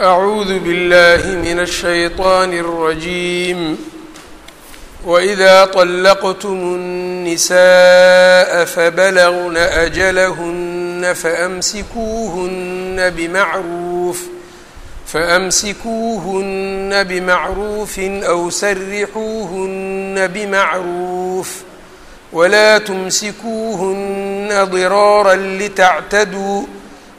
أعوذ بالله من الشيطان الرجيم وإذا طلقتم النساء فبلغن أجلهن فأمسكوهن بمعروف فأمسكوهن بمعروف أو سرحوهن بمعروف ولا تمسكوهن ضرارا لتعتدوا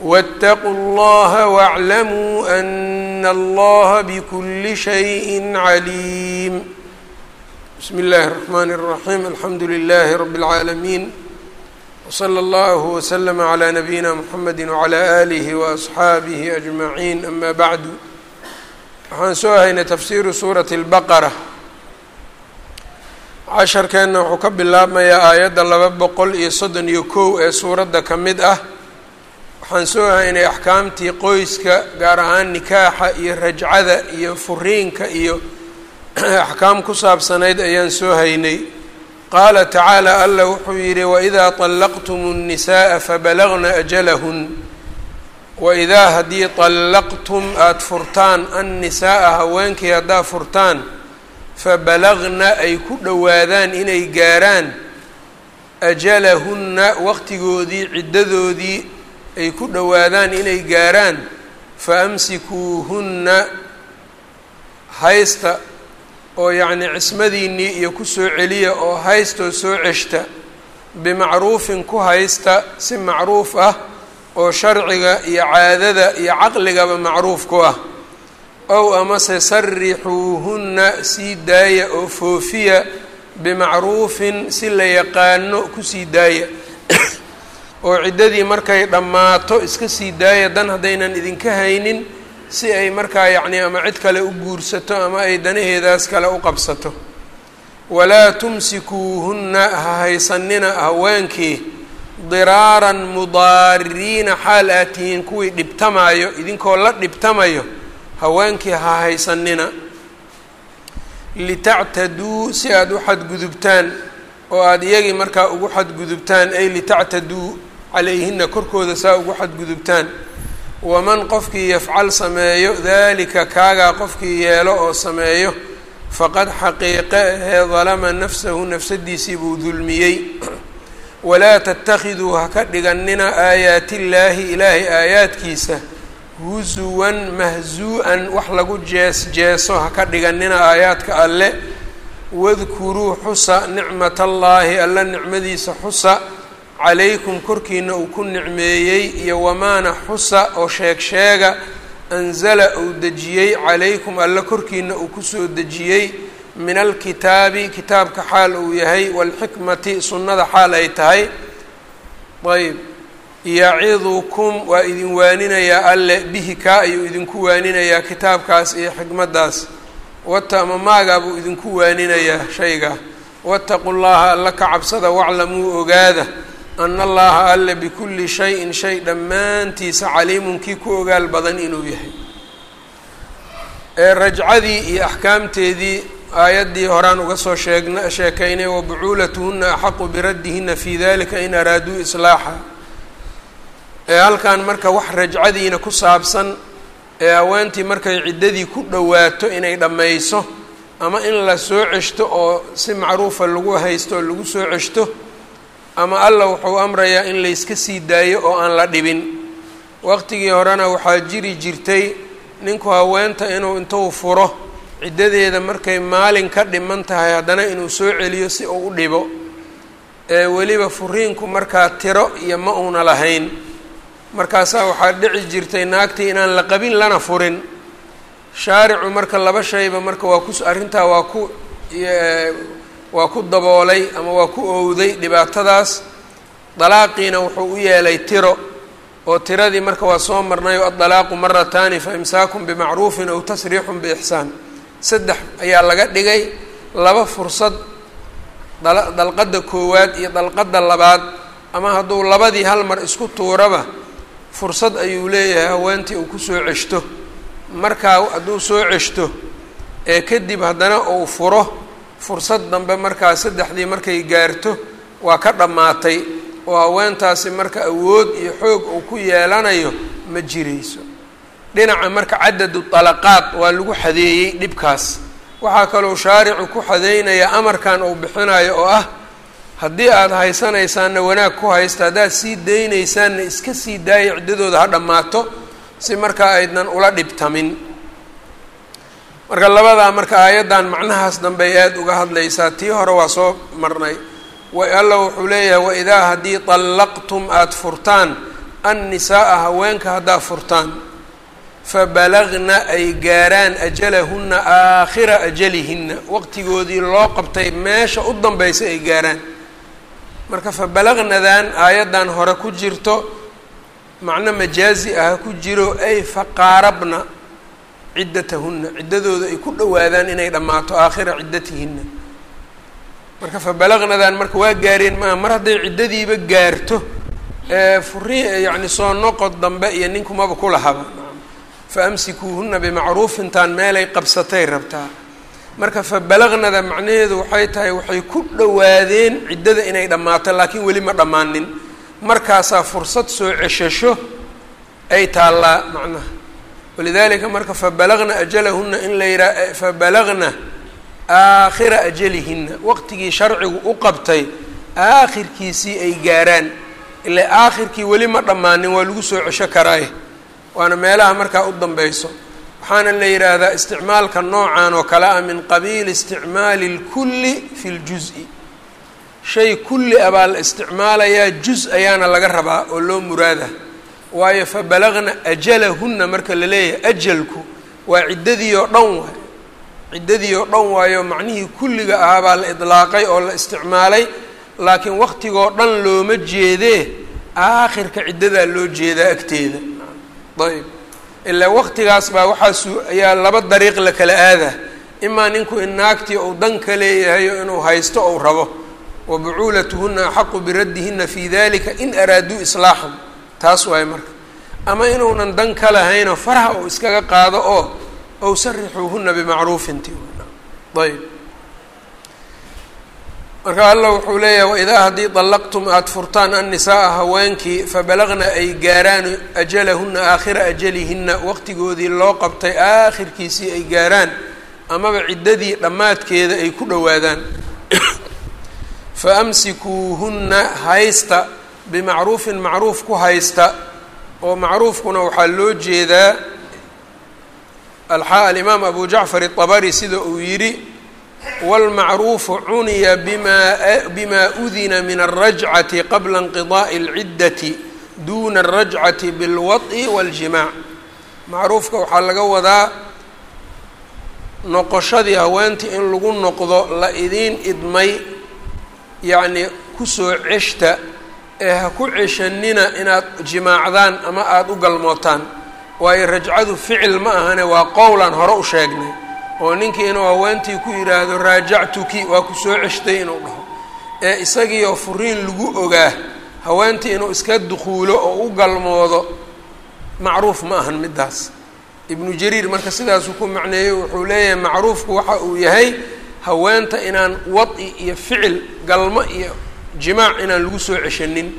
واتقوا الله واعلموا أن الله بكل شيء عليم بسم الله الرحمن الرحيم الحمد لله رب العالمين وصلى الله وسلم على نبينا محمد وعلى آله وأصxaabihi أجمعين أما بعد waxaan soo haynay tafsiru suuraة البqرة casharkeenna wuxuu ka bilaabmayaa aayadda laba boqol iyo soddon iyo kow ee suuradda ka mid ah waxaan soo haynay axkaamtii qoyska gaar ahaan nikaaxa iyo rajcada iyo furiinka iyo axkaam ku saabsanayd ayaan soo haynay qaala tacaala alla wuxuu yidhi waidaa طallaqtum الnisaءa fabalagna ajalahun waidaa haddii طallaqtum aada furtaan annisaaa haweenkii haddaa furtaan fabalagna ay ku dhowaadaan inay gaaraan ajalahunna waqtigoodii ciddadoodii ay ku dhowaadaan inay gaaraan faamsikuuhunna haysta oo yacnii cismadiinnii iyo ku soo celiya oo haystoo soo ceshta bimacruufin ku haysta si macruuf ah oo sharciga iyo caadada iyo caqligaba macruuf ku ah. Ow amase sarixuuhunna sii daaya oo foofiya bimacruufin si la yaqaano ku sii daaya oo ciddadii markay dhammaato iska sii daaya dan haddaynan idinka haynin si ay markaa yacnii ama cid kale u guursato ama ay danaheedaas kale u qabsato. Walaa tumsikuuhunna ha haysanina haweenkii diraaran mudaaririina xaal aad tihiin kuwii dhibtamaayo idinkoo la dhibtamayo haweenkii ha haysanina litactaduu si aada u xadgudubtaan oo aada iyagii markaa ugu xadgudubtaan ay litactaduu calayhina korkooda saa ugu xadgudubtaan. Waman qofkii yafcal sameeyo daalika kaagaa qofkii yeelo oo sameeyo faqad xaqiiqe ahee dalama nafsahu nafsadiisii buu dulmiyey. Walaa tattakhiduu ha ka dhiganina aayaatillaahi ilaahay aayaadkiisa husuwan mahzuu-an wax lagu jees jeeso ha ka dhiganina aayaadka alle. Wadkuruu xusa nicmatallaahi alla nicmadiisa xusa calaykum korkiina uu ku nicmeeyey iyo wamaana xusa oo sheeg sheega anzala uu dejiyey calaykum alla korkiina uu ku soo dejiyey min alkitaabi kitaabka xaal uu yahay waalxikmati sunnada xaal ay tahay. Ayb yacidukum waa idin waaninayaa alle bihi kaa ayuu idinku waaninayaa kitaabkaas iyo xikmaddaas. Wata ama maagaa buu idinku waaninayaa shaygaa waataqu llaha alla ka cabsada waclamuu ogaada ana allaha alle bikulli shayin shay dhammaantiisa caliimun kii ku ogaal badan inuu yahay ee rajcadii iyo axkaamteedii aayaddii horaan uga soo sheegna sheekaynay wabucuulatuhuna axaqu biraddihinna fii dalika in araaduu islaaxa ee halkan marka wax rajcadiina ku saabsan ee haweentii markay ciddadii ku dhowaato inay dhammayso ama in la soo ceshto oo si macruufa lagu haysto oo lagu soo ceshto ama alla wuxuu amrayaa in layska sii daayo oo aan la dhibin. Waqtigii horena waxaa jiri jirtay ninku haweenta inuu intuu furo ciddadeeda markay maalin ka dhiman tahay haddana inuu soo celiyo si uu u dhibo. Ee weliba furiinku markaa tiro iyo ma uuna lahayn. Markaasaa waxaa dhici jirtay naagtii inaan la qabin lana furin. Shaaricu marka laba shayba marka waa ku arrintaa waa ku waa ku daboolay ama waa ku owday dhibaatadaas. Dalaaqiina wuxuu u yeelay tiro oo tiradii marka waa soo marnay o addalaaqu marataani fa imsaakun bimacruufin aw tasriixun biixsaan. Saddex ayaa laga dhigay laba fursad dal dalqadda koowaad iyo dalqadda labaad. Ama hadduu labadii hal mar isku tuuraba fursad ayuu leeyahay haweentii uu ku soo ceshto. Markaa hadduu soo ceshto ee kadib haddana uu furo fursad dambe markaa saddexdii markay gaarto waa ka dhammaatay oo haweentaasi marka awood iyo xoog uu ku yeelanayo ma jirayso. Dhinaca marka cadadu dalaqaad waa lagu xadeeyey dhibkaas. Waxaa kaloo shaaricu ku xadeynaya amarkan uu bixinayo oo ah haddii aada haysanaysaanna wanaag ku haysta haddaad sii daynaysaanna iska sii daaya ciddadooda ha dhammaato si markaa aydnan ula dhibtamin marka labadaa marka aayaddan macnahaas dambey aada uga hadlaysaa tii hore waa soo marnay. Alla wuxuu leeyahay waidaa haddii طallaqtum aada furtaan annisaaa haweenka haddaa furtaan fabalagna ay gaaraan ajalahunna aakhira ajalihinna. Waqtigoodii loo qabtay meesha u danbeysa ay gaaraan. Marka fabalagnadan aayaddan hore ku jirto macno majaazi ah ku jiro ay faqaarabna ciddatahunna ciddadooda ay ku dhowaadaan inay dhammaato aakhira ciddatihinna. Marka fabalagnadan marka waa gaareen maaha mar hadday ciddadiiba gaarto furi yacni soo noqod dambe iyo ninkumaba ku lahaba. Faamsikuuhuna bimacruufintaan meelay qabsatay rabtaa. Marka fabalagnada macnaheedu waxay tahay waxay ku dhowaadeen ciddada inay dhammaato laakiin weli ma dhammaanin. Markaasaa fursad soo ceshasho ay taallaa macnaha walidaalika marka fabalagna ajalahuna in la yidhaha fabalagna aakhira ajalihinna waqtigii sharcigu u qabtay aakhirkiisii ay gaaraan ile aakhirkii weli ma dhammaanin waa lagu soo cesho karaaye waana meelaha markaa u danbeyso waxaana la yidhaahdaa isticmaalka noocan oo kale ah min qabiili isticmaali اlkulli fi اljuز'i shay kulli a baa la isticmaalayaa juz ayaana laga rabaa oo loo muraada waayo fabalagna ajalahunna marka la leeyahay ajalku waa ciddadii oo dhan waay ciddadii oo dhan waayo macnihii kulliga ahaa baa la idlaaqay oo la isticmaalay laakiin waqtigoo dhan looma jeedee aakhirka ciddadaa loo jeedaa agteeda. Ayb ilaa waqtigaas baa waxaasu ayaa laba dariiq la kala aadaa. Imaa ninku in naagtii uu dan ka leeyahayo inuu haysto ou rabo. Wa bucuulatuhuna axaqu biraddihinna fii dalika in araaduu islaaxan taas waaye marka ama inuunan dan ka lahaynoo faraha uu iskaga qaado oo ow sarixuuhuna bimacruufinti ayb marka alla wuxuu leeyahay waidaa haddii dallaqtum aada furtaan annisaaa haweenkii fabalagna ay gaaraan ajalahuna aakhira ajalihinna waqtigoodii loo qabtay aakhirkiisii ay gaaraan amaba ciddadii dhammaadkeeda ay ku dhowaadaan. Fa amsikuuhunna haysta bimacruufin macruuf ku haysta oo macruufkuna waxaa loo jeedaa alxaa alimaam abu jacfar iطabari sida uu yidhi wاlmacruufu cuniya bima bima udina min الrajcati qabla اnqiضaaءi اlciddati duna الrajcati biاlwaط'i wاljimaac macruufka waxaa laga wadaa noqoshadii haweentii in lagu noqdo la idiin idmay yacnii kusoo ceshta ee ha ku ceshanina inaad jimaacdaan ama aada u galmootaan waayo rajcadu ficil ma ahane waa qowlan hore u sheegnay oo ninkii inuu haweentii ku yidhaahdo raajactuki waa ku soo ceshtay inuu dhaho. Ee isagiioo furiin lagu ogaa haweentii inuu iska dukuulo oo u galmoodo macruuf ma ahan middaas. Ibnu jariir marka sidaasuu ku macneeyey wuxuu leeyahay macruufku waxa uu yahay haweenta inaan wadi iyo ficil galmo iyo jimaac inaan lagu soo ceshanin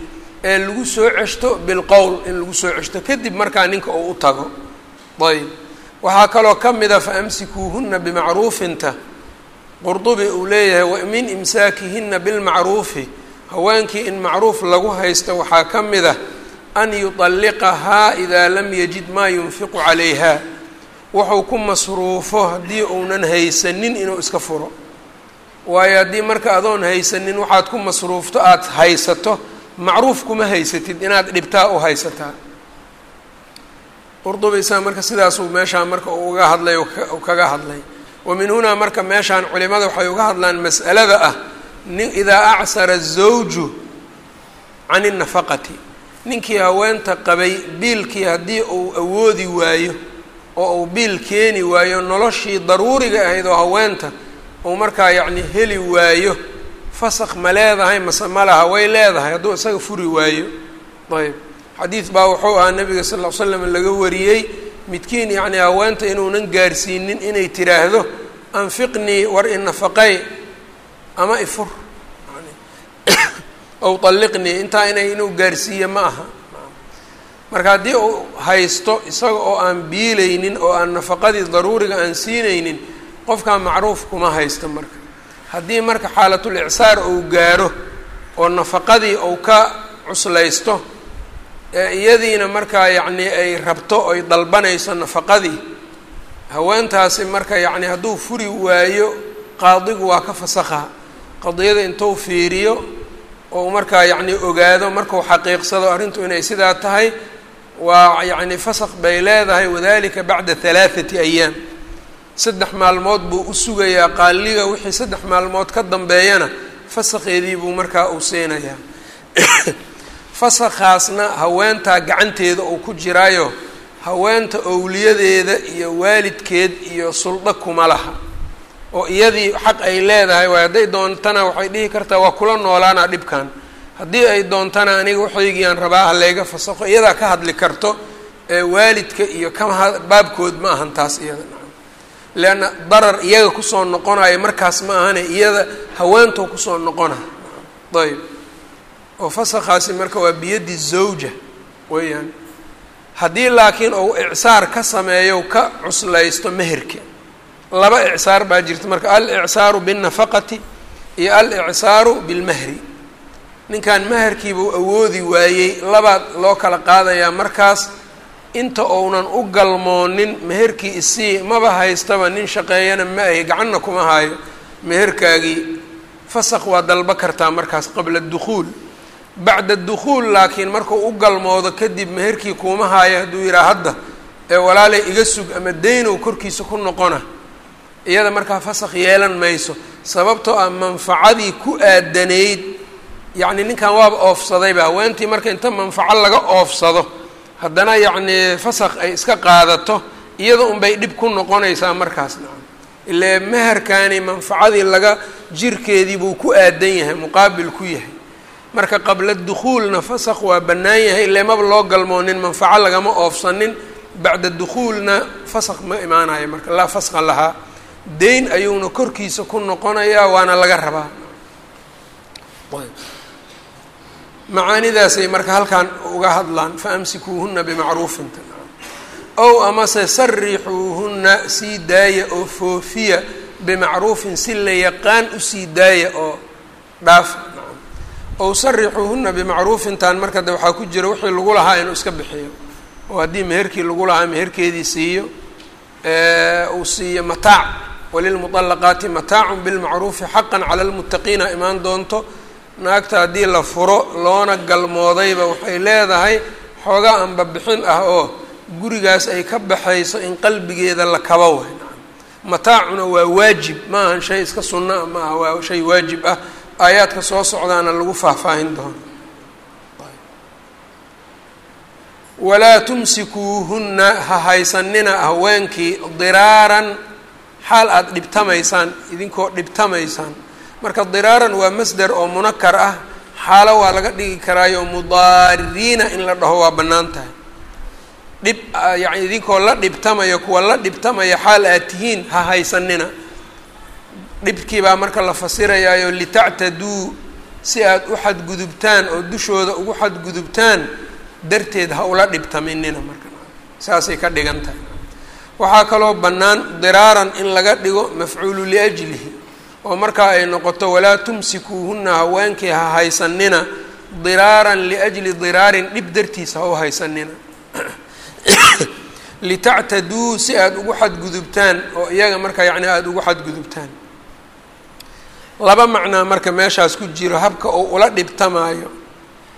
ee lagu soo ceshto bilqowl in lagu soo ceshto kadib markaa ninka uu u tago. Ayb waxaa kaloo ka mida fa amsikuuhuna bimacruufinta. Qurdubi uu leeyahay wa min imsaakihina bilmacruufi. Haweenkii in macruuf lagu haysto waxaa ka mid a an yuطalliqahaa idaa lam yajid maa yunfiqu calayha. Wuxuu ku masruufo haddii uunan haysanin inuu iska furo waayo haddii marka adoon haysanin waxaad ku masruufto aada haysato macruuf kuma haysatid inaad dhibtaa u haysataa qurdubi marka sidaasuu meeshaan marka uu uga hadlay kaga hadlay. Wa min hunaa marka meeshaan culimada waxay uga hadlaan mas'alada ah ni idaa acsara zawju can innafaqati ninkii haweenta qabay biilkii haddii uu awoodi waayo oo uu biil keeni waayo noloshii daruuriga ahayd oo haweenta uu markaa yacni heli waayo fasakh ma leedahay mase ma laha way leedahay hadduu isaga furi waayo. Ayb xadiid baa wuxuu ahaa nabiga sal ly slam laga wariyey midkiin yacni haweenta inuunan gaarsiinin inay tiraahdo anfiqnii war inafaqay ama ifur ow talliqnii intaa inay inuu gaarsiiyo ma aha. Marka haddii uu haysto isaga oo aan biilaynin oo aan nafaqadii daruuriga aan siinaynin qofkaa macruuf kuma haysta marka. Haddii marka xaalatul icsaar uu gaaro oo nafaqadii uu ka cuslaysto ee iyadiina markaa yacnii ay rabto oy dalbanayso nafaqadii haweentaasi marka yacni hadduu furi waayo qaadigu waa ka fasakha. Qadiyada intuu fiiriyo oo markaa yacni ogaado markuu xaqiiqsado arrintu inay sidaa tahay waa yacni fasakh bay leedahay wadalika bacda halaathati ayaam saddex maalmood buu u sugayaa qaaliga wixii saddex maalmood ka dambeeyana fasakheedii buu markaa uu siinayaa. Fasakhaasna haweentaa gacanteeda uu ku jiraayo haweenta owliyadeeda iyo waalidkeed iyo suldo kuma laha. Oo iyadii xaq ay leedahay waay hadday doontana waxay dhihi kartaa waa kula noolaana dhibkan. Haddii ay doontana aniga waxaygiiaan rabaa ha layga fasakho iyadaa ka hadli karto ee waalidka iyo kama baabkood ma ahan taas iyada leanna darar iyaga ku soo noqonayo markaas ma ahane iyada haweentoo ku soo noqona ayb oo fasakhaasi marka waa biyaddi zawja weeyaan haddii laakiin uu icsaar ka sameeyo ka cuslaysto meherka laba icsaar baa jirta marka al-icsaaru binnafaqati iyo al-icsaaru bilmahri ninkan maherkiibuu awoodi waayey labaad loo kala qaadayaa markaas inta uunan u galmoonin meherkii isii maba haystaba nin shaqeeyana ma ahi gacanna kuma haayo. Meherkaagii fasakh waa dalba kartaa markaas qabla dukhuul bacda dukhuul laakiin markuu u galmoodo kadib meherkii kuuma haayo hadduu yidhaha hadda ee walaalay iga sug ama deynow korkiisa ku noqona iyada markaa fasakh yeelan mayso. Sababtoo ah manfacadii ku aadanayd yacni ninkan waaba oofsadayba haweentii marka inta manfaco laga oofsado haddana yacnii fasakh ay iska qaadato iyada unbay dhib ku noqonaysaa markaas nacam ile meherkani manfacadii laga jirkeedii buu ku aadan yahay muqaabil ku yahay. Marka qabla dukhuulna fasakh waa bannaan yahay ile maba loo galmoonin manfaco lagama oofsanin. Bacda dukhuulna fasakh ma imaanayo marka laa faskha lahaa. Deyn ayuuna korkiisa ku noqonayaa waana laga rabaa macaanidaasay marka halkan uga hadlaan faamsikuuhuna bimacruufin. Ow amase sarixuuhuna sii daaya oo foofiya bimacruufin si la yaqaan u sii daaya oo dhaafa ow sarixuuhuna bimacruufintan marka de waxaa ku jira wixii lagu lahaa inuu iska bixiyo. Oo haddii meherkii lagu lahaa meherkeedii siiyo uu siiyo mataac. Walilmuطalaqaati mataacun bilmacruufi xaqan cala lmuttaqiina imaan doonto naagta haddii la furo loona galmoodayba waxay leedahay xoogaa anba bixin ah oo gurigaas ay ka baxayso in qalbigeeda la kaba way mataacuna waa waajib. Ma ahan shay iska sunna ma aha waa shay waajib ah. Aayaadka soo socdaana lagu faahfaahin doono walaa tumsikuuhunna ha haysanina haweenkii diraaran xaal aada dhibtamaysaan idinkoo dhibtamaysaan marka diraaran waa masder oo munakar ah xaalo waa laga dhigi karaayo mudaaririina in la dhaho waa bannaan tahay. Dhib yacni idinkoo la dhibtamaya kuwa la dhibtamaya xaal aad tihiin ha haysanina. Dhibkii baa marka la fasirayaayo litactaduu si aad u xadgudubtaan oo dushooda ugu xadgudubtaan darteed ha ula dhibtaminina marka. Saasay ka dhigan tahay. Waxaa kaloo bannaan diraaran in laga dhigo mafcuulu liajlihi oo markaa ay noqoto walaa tumsikuuhunna haweenkii ha haysanina diraaran liajli diraarin dhib dartiisa ha u haysanina litactaduu si aada ugu xadgudubtaan oo iyaga marka yacni aada ugu xadgudubtaan. Laba macnaa marka meeshaas ku jiro habka uu ula dhibtamaayo.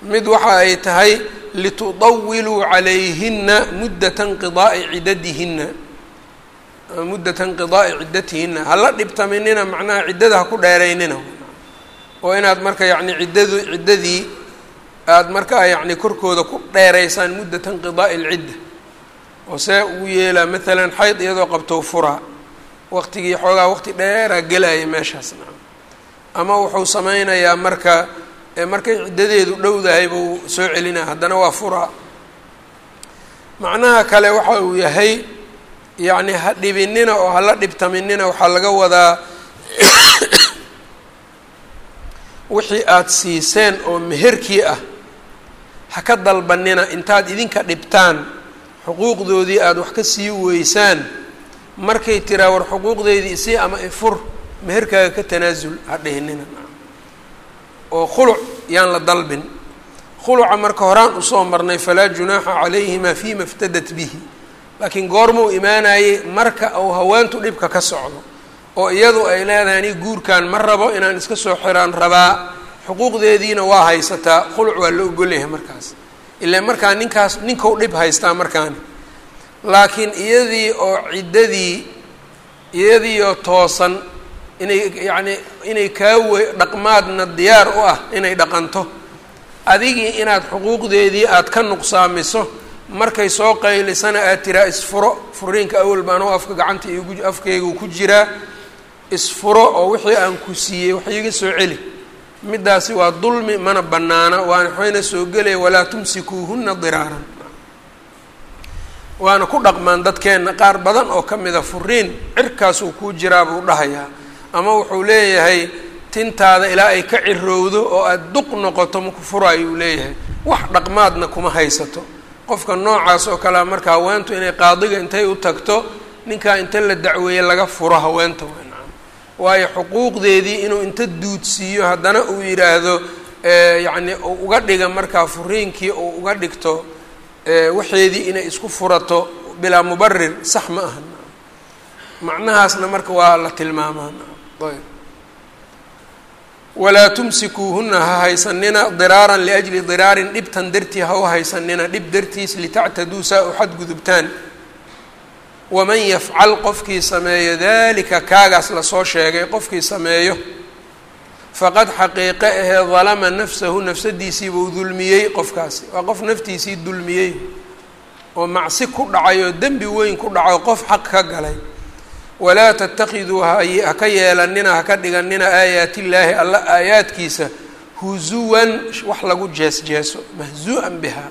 Mid waxa ay tahay litudawiluu calayhina muddata inqidaa'i ciddadihinna muddata inqidaa'i ciddatihinna. Hala dhibtaminina macnaha ciddada ha ku dheeraynina. Oo inaad marka yacni ciddadu ciddadii aada markaa yacni korkooda ku dheeraysaan muddata inqidaa'i alcidda oo see ugu yeelaa maalan xayd iyadoo qabtou furaa waqtigii xoogaa waqti dheeraa gelaya meeshaas nacam ama wuxuu sameynayaa marka markay ciddadeedu dhowdahay buu soo celinaa haddana waa furaa macnaha kale waxa uu yahay yacni ha dhibinina oo hala dhibtaminina waxaa laga wadaa wixii aada siiseen oo meherkii ah ha ka dalbanina intaad idinka dhibtaan xuquuqdoodii aada wax ka sii weysaan markay tiraa war xuquuqdeydii isii ama ifur meherkaaga ka tanaasul ha dhihinina oo khuluc yaan la dalbin. Khuluca marka horaan u soo marnay falaa junaaxa calayhima fima iftadat bihi laakiin goormuu imaanayey marka uu haweentu dhibka ka socdo oo iyadu ay leedahay ani guurkan ma rabo inaan iska soo xiraan rabaa xuquuqdeediina waa haysataa khuluc waa la ogolyahay markaas. Ilaa markaa ninkaas ninkau dhib haystaa markaani laakiin iyadii oo ciddadii iyadiioo toosan inay yacni inay kaa wey dhaqmaadna diyaar u ah inay dhaqanto. Adigii inaad xuquuqdeedii aada ka nuqsaamiso markay soo qaylisana aad tiraa isfuro. Furiinka awal baanoo afka gacanta igu ku jiraa isfuro oo wixii aan ku siiyey wax iiga soo celi. Middaasi waa dulmi mana bannaana. Waana waxayna soo gelaya walaa tumsikuuhuna diraaran. Waana ku dhaqmaan dadkeenna. Qaar badan oo ka mida furiin cirkaasuu kuu jiraa buu dhahayaa. Ama wuxuu leeyahay tintaada ilaa ay ka cirowdo oo aada duq noqoto maku furaayo leeyahay. Wax dhaqmaadna kuma haysato qofka noocaas oo kalea marka haweentu inay qaadiga intay u tagto ninkaa inta la dacweeye laga furo haweenta waayo xuquuqdeedii inuu inta duudsiiyo haddana uu yidhaahdo yacni uu uga dhiga markaa furiinkii uu uga dhigto waxeedii inay isku furato bilaa mubarir sax ma aha macnahaasna marka waa la tilmaamaa ayb walaa tumsikuuhuna ha haysanina diraaran liajli diraarin dhibtan dartii ha u haysanina dhib dartiis litactaduu saa u xadgudubtaan. Waman yafcal qofkii sameeyo dalika kaagaas la soo sheegay qofkii sameeyo faqad xaqiiqe ahee dalama nafsahu nafsadiisiibuu dulmiyey qofkaasi. Waa qof naftiisii dulmiyey oo macsi ku dhacay oo dembi weyn ku dhaco qof xaq ka galay walaa tatakiduu haka yeelanina haka dhiganina aayaati illaahi alla aayaadkiisa huzuwan wax lagu jees-jeeso mahzu-an biha.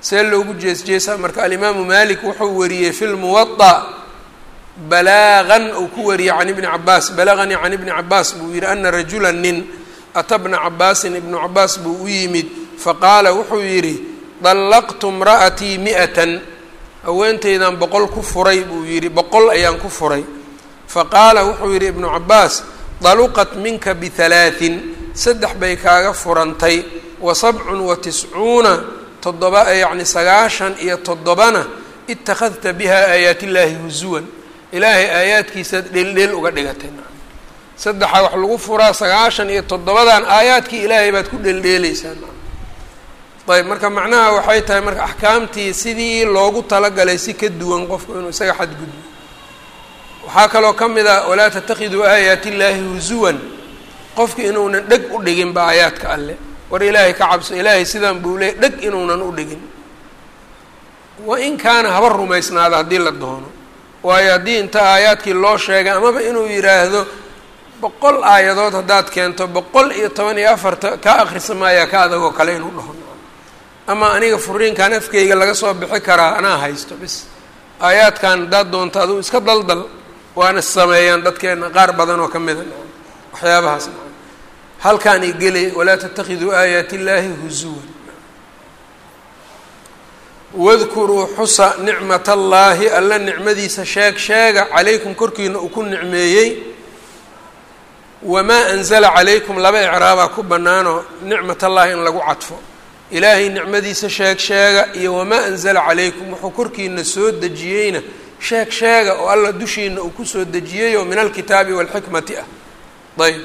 See loogu jees-jeesaa marka alimaamu malik wuxuu wariyey fi lmuwada balaagan uu ku wariyey can ibni cabaas balaganii can ibni cabaas buu yihi ana rajula nin ata bna cabaasin ibnu cabaas buu u yimid faqaala wuxuu yidhi dallaqtu imra'atii mi'atan haweentaydan boqol ku furay buu yidhi boqol ayaan ku furay. Faqaala wuxuu yidhi ibnu cabaas daluqat minka bihalaatin saddex bay kaaga furantay wa sabcun wa tiscuuna toddoba yacni sagaashan iyo toddobana ittakhadta biha aayaat illaahi husuwan ilaahay aayaadkiisaad dheeldheel uga dhigatay. Saddexa wax lagu furaa sagaashan iyo toddobadan aayaadkii ilaahay baad ku dheeldheeleysaa ayb marka macnaha waxay tahay marka axkaamtii sidii loogu talagalay si ka duwan qofku inuu isaga xadgudbo waxaa kaloo ka mid a walaa tatakiduu aayaati illaahi husuwan qofki inuunan dheg u dhiginba aayaadka alle. War ilaahay ka cabso ilaahay sidaan buu leey dheg inuunan u dhigin. Wa in kaana haba rumaysnaada haddii la doono. Waayo haddii inta aayaadkii loo sheegay amaba inuu yidhaahdo boqol aayadood haddaad keento boqol iyo toban iyo afarta kaa akhrisa maayaa ka adagoo kale inuu dhaho ama aniga furiinkan afkeyga laga soo bixi karaa anaa haysto bis. Aayaadkan haddaad doonto aduu iska daldal waana sameeyaan dadkeena qaar badan oo ka mida waxyaabahaas. Halkaanay gelay walaa tatakiduu aayaati illaahi husuwan wadkuruu xusa nicmat allaahi alla nicmadiisa sheeg sheega calaykum korkiina uu ku nicmeeyey. Wamaa anzala calaykum laba icraabaa ku bannaanoo nicmat allaahi in lagu cadfo ilaahay nicmadiisa sheeg sheega iyo wamaa anzala calaykum wuxuu korkiina soo dejiyeyna. Sheeg sheega oo alla dushiina uu ku soo dejiyey oo min alkitaabi waalxikmati ah. Ayb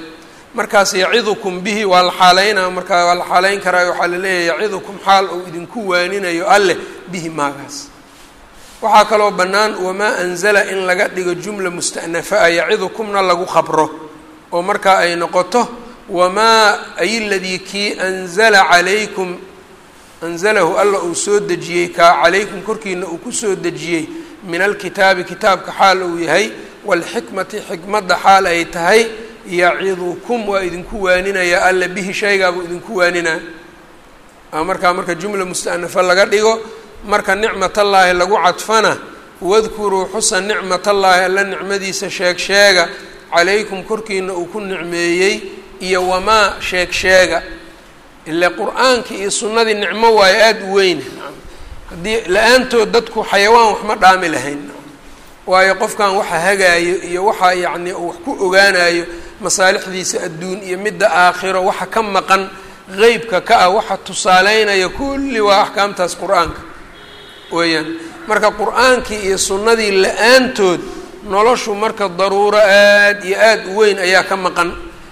markaas yacidukum bihi waa la xaaleynaa markaa waa la xaaleyn karaayo waxaa la leeyahay yacidukum xaal uu idinku waaninayo alleh bihi maagaas. Waxaa kaloo bannaan wamaa anzala in laga dhigo jumla musta'nafa a yacidukumna lagu qabro. Oo markaa ay noqoto wamaa ay ladii kii anzala calaykum anzalahu alla uu soo dejiyey kaa calaykum korkiina uu ku soo dejiyey min alkitaabi kitaabka xaal uu yahay waalxikmati xikmadda xaal ay tahay yacidukum waa idinku waaninaya alla bihi shaygaabuu idinku waaninaa markaa marka jumla musta'nafa laga dhigo marka nicmatallaahi lagu cadfana wadkuruu xusa nicmatallaahi alla nicmadiisa sheeg sheega calaykum korkiina uu ku nicmeeyey iyo wamaa sheeg sheega ile qur'aankii iyo sunnadii nicmo waayo aada u weyne haddii la'aantood dadku xayawaan wax ma dhaami lahayn. Waayo qofkan waxa hagaayo iyo waxa yacni wax ku ogaanayo masaalixdiisa adduun iyo midda aakhiro waxa ka maqan qeybka ka ah waxa tusaaleynaya kulli waa axkaamtaas qur'aanka. Weeyaan marka qur'aankii iyo sunnadii la'aantood noloshu marka daruuro aad iyo aada u weyn ayaa ka maqan.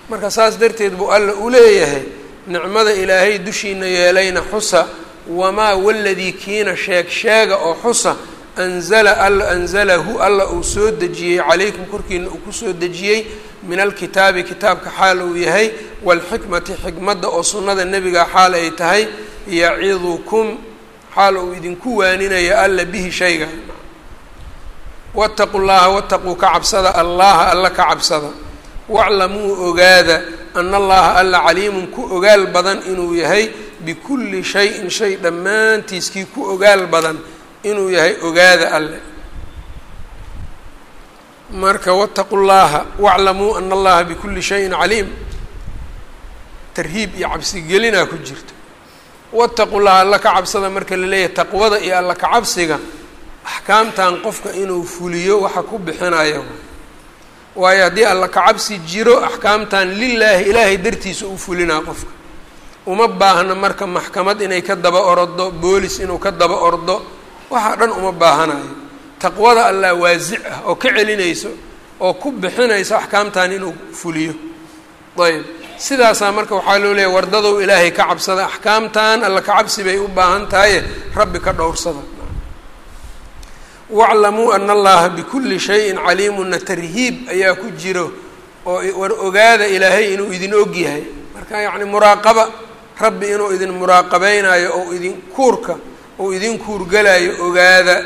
Marka saas darteed buu alla u leeyahay nicmada ilaahay dushiina yeelayna xusa wamaa waladii kiina sheeg sheega oo xusa anzala alla anzalahu alla uu soo dejiyey calaykum korkiina uu ku soo dejiyey min alkitaabi kitaabka xaal uu yahay waalxikmati xikmadda oo sunnada nebiga xaal ay tahay yacidukum xaal uu idinku waaninaya alla bihi shayga. Waataqu llaha wataquu ka cabsada allaha alla ka cabsada. Waclamuu ogaada ana allaha alla caliimun ku ogaal badan inuu yahay bikulli shayin shay dhammaantiiskii ku ogaal badan inuu yahay ogaada alle marka wataqu llaha waclamuu ana allaha bikulli shayin caliim tarhiib iyo cabsigelinaa ku jirta wataqu llaha alla ka cabsada marka la leeyahay taqwada iyo alla ka cabsiga axkaamtan qofka inuu fuliyo waxa ku bixinaya waayo haddii alla ka cabsi jiro axkaamtan lilaahi ilaahay dartiisa u fulinaa qofka. Uma baahna marka maxkamad inay ka daba ordo boolis inuu ka daba ordo waxaa dhan uma baahanayo. Taqwada allah waasic ah oo ka celinayso oo ku bixinayso axkaamtan inuu fuliyo. Ayb sidaasaa marka waxaa loo leeyahy wardadow ilaahay ka cabsada axkaamtan alla ka cabsi bay u baahan tahaye rabbi ka dhowrsada waclamuu ana allaha bikulli shayin caliimuna tarhiib ayaa ku jiro oo war ogaada ilaahay inuu idin og yahay. Marka yacni muraaqaba rabbi inuu idin muraaqabeynayo oo idin kuurka ou idin kuurgalayo ogaada.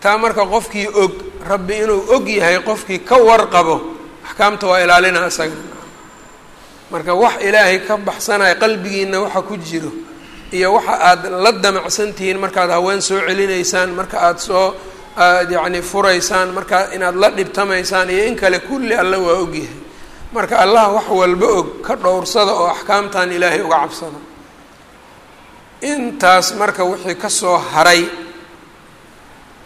Taa marka qofkii og rabbi inuu og yahay qofkii ka warqabo axkaamta waa ilaalina isaga. Marka wax ilaahay ka baxsanaya qalbigiina waxa ku jiro iyo waxa aad la damacsan tihiin markaad haween soo celinaysaan marka aada soo aad yacni furaysaan markaa inaad la dhibtamaysaan iyo in kale kulli alla waa ogyahay marka allah wax walba og ka dhowrsada oo axkaamtan ilaahay uga cabsada intaas marka wixii ka soo haray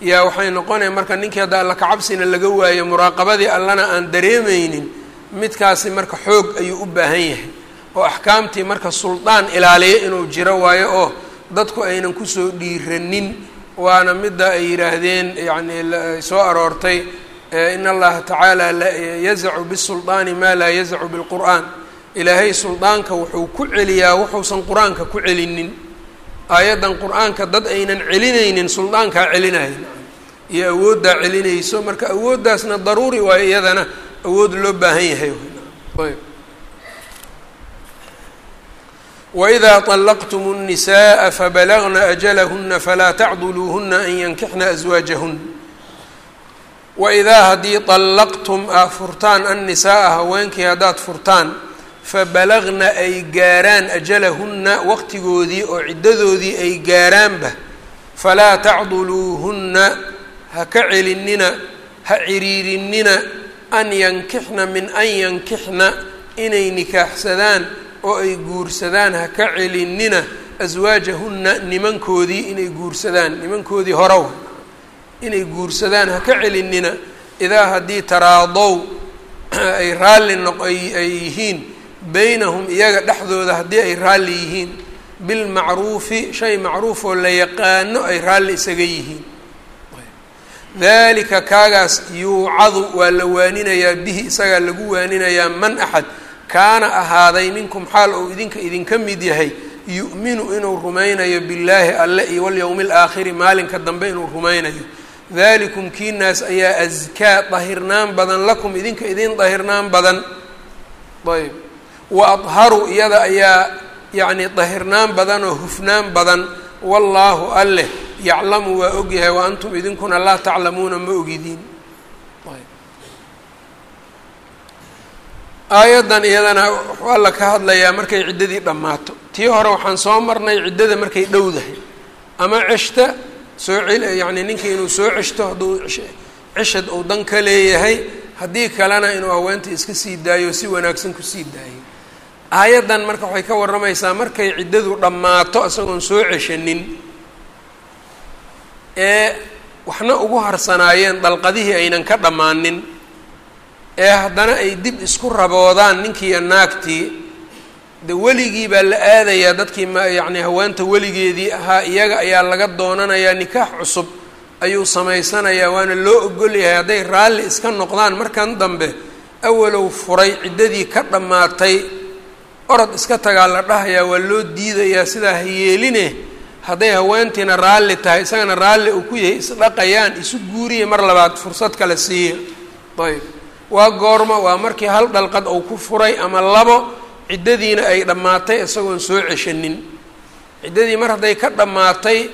yaa waxay noqonaya marka ninkii hadda alla kacabsina laga waayo muraaqabadii allana aan dareemeynin midkaasi marka xoog ayuu u baahan yahay. Oo axkaamtii marka suldaan ilaaliya inuu jiro waayo oo dadku aynan ku soo dhiiranin waana midda ay yidhaahdeen yacni soo aroortay in allaha tacaala yazacu bisuldaani maa laa yazacu bilqur'aan. Ilaahay suldaanka wuxuu ku celiyaa wuxuusan qur'aanka ku celinin aayaddan qur'aanka dad aynan celinaynin suldaankaa celinaya iyo awooddaa celinayso marka awooddaasna daruuri waayo iyadana awood loo baahan yahay ayb wإida طلqtm النisاء fabalغna أجlahuna falaa tacduluuhuna an yankixna أزwaajahun waidaa haddii طalaqtum aa furtaan annisaaa haweenkii haddaad furtaan fabalagna ay gaaraan ajalahunna waqtigoodii oo ciddadoodii ay gaaraanba falaa tacduluuhunna ha ka celinina ha ciriirinina an yankixna min an yankixna inay nikaaxsadaan oo ay guursadaan ha ka celinina aswaajahunna nimankoodii inay guursadaan nimankoodii horow inay guursadaan ha ka celinina idaa haddii taraadow ay raalli noq ay yihiin beynahum iyaga dhexdooda haddii ay raalli yihiin bilmacruufi shay macruufoo la yaqaano ay raalli isaga yihiin. Dalika kaagaas yuucadu waa la waaninayaa bihi isagaa lagu waaninayaa man axad kaana ahaaday minkum xaal ou idinka idinka mid yahay yu'minu inuu rumaynayo billaahi alle iyo walyowmi alaakhiri maalinka dambe inuu rumaynayo. Dalikum kiinaas ayaa askaa dahirnaan badan lakum idinka idin dahirnaan badan. Ayb. Wa adharu iyada ayaa yacni dahirnaan badan oo hufnaan badan. Wallaahu alleh yaclamu waa ogyahay wa antum idinkuna laa taclamuuna ma ogidiin aayaddan iyadana wuxuu alla ka hadlayaa markay ciddadii dhammaato. Tii hore waxaan soo marnay ciddada markay dhowdahay. Ama ceshta soo cel yacni ninkii inuu soo ceshto hadduu ceshad uu dan ka leeyahay haddii kalena inuu haweenta iska sii daayo si wanaagsan ku sii daayo. Aayaddan marka waxay ka warramaysaa markay ciddadu dhammaato isagoon soo ceshanin ee waxna ugu harsanaayeen dalqadihii aynan ka dhammaanin ee haddana ay dib isku raboodaan ninkiiyo naagtii de weligii baa la aadayaa dadkii ma haweenta weligeedii ahaa iyaga ayaa laga doonanayaa nikaax cusub ayuu samaysanayaa waana loo ogol yahay hadday raalli iska noqdaan. Markan dambe awalow furay ciddadii ka dhammaatay orod iska tagaa la dhahayaa waa loo diidayaa sidaa ha yeeline hadday haweentiina raalli tahay isagana raalli uu ku yahay isdhaqayaan isu guuriya mar labaad fursad kale siiya. Ayb waa goormo waa markii hal dhalqad uu ku furay ama labo ciddadiina ay dhammaatay isagoon soo ceshanin. Ciddadii mar hadday ka dhammaatay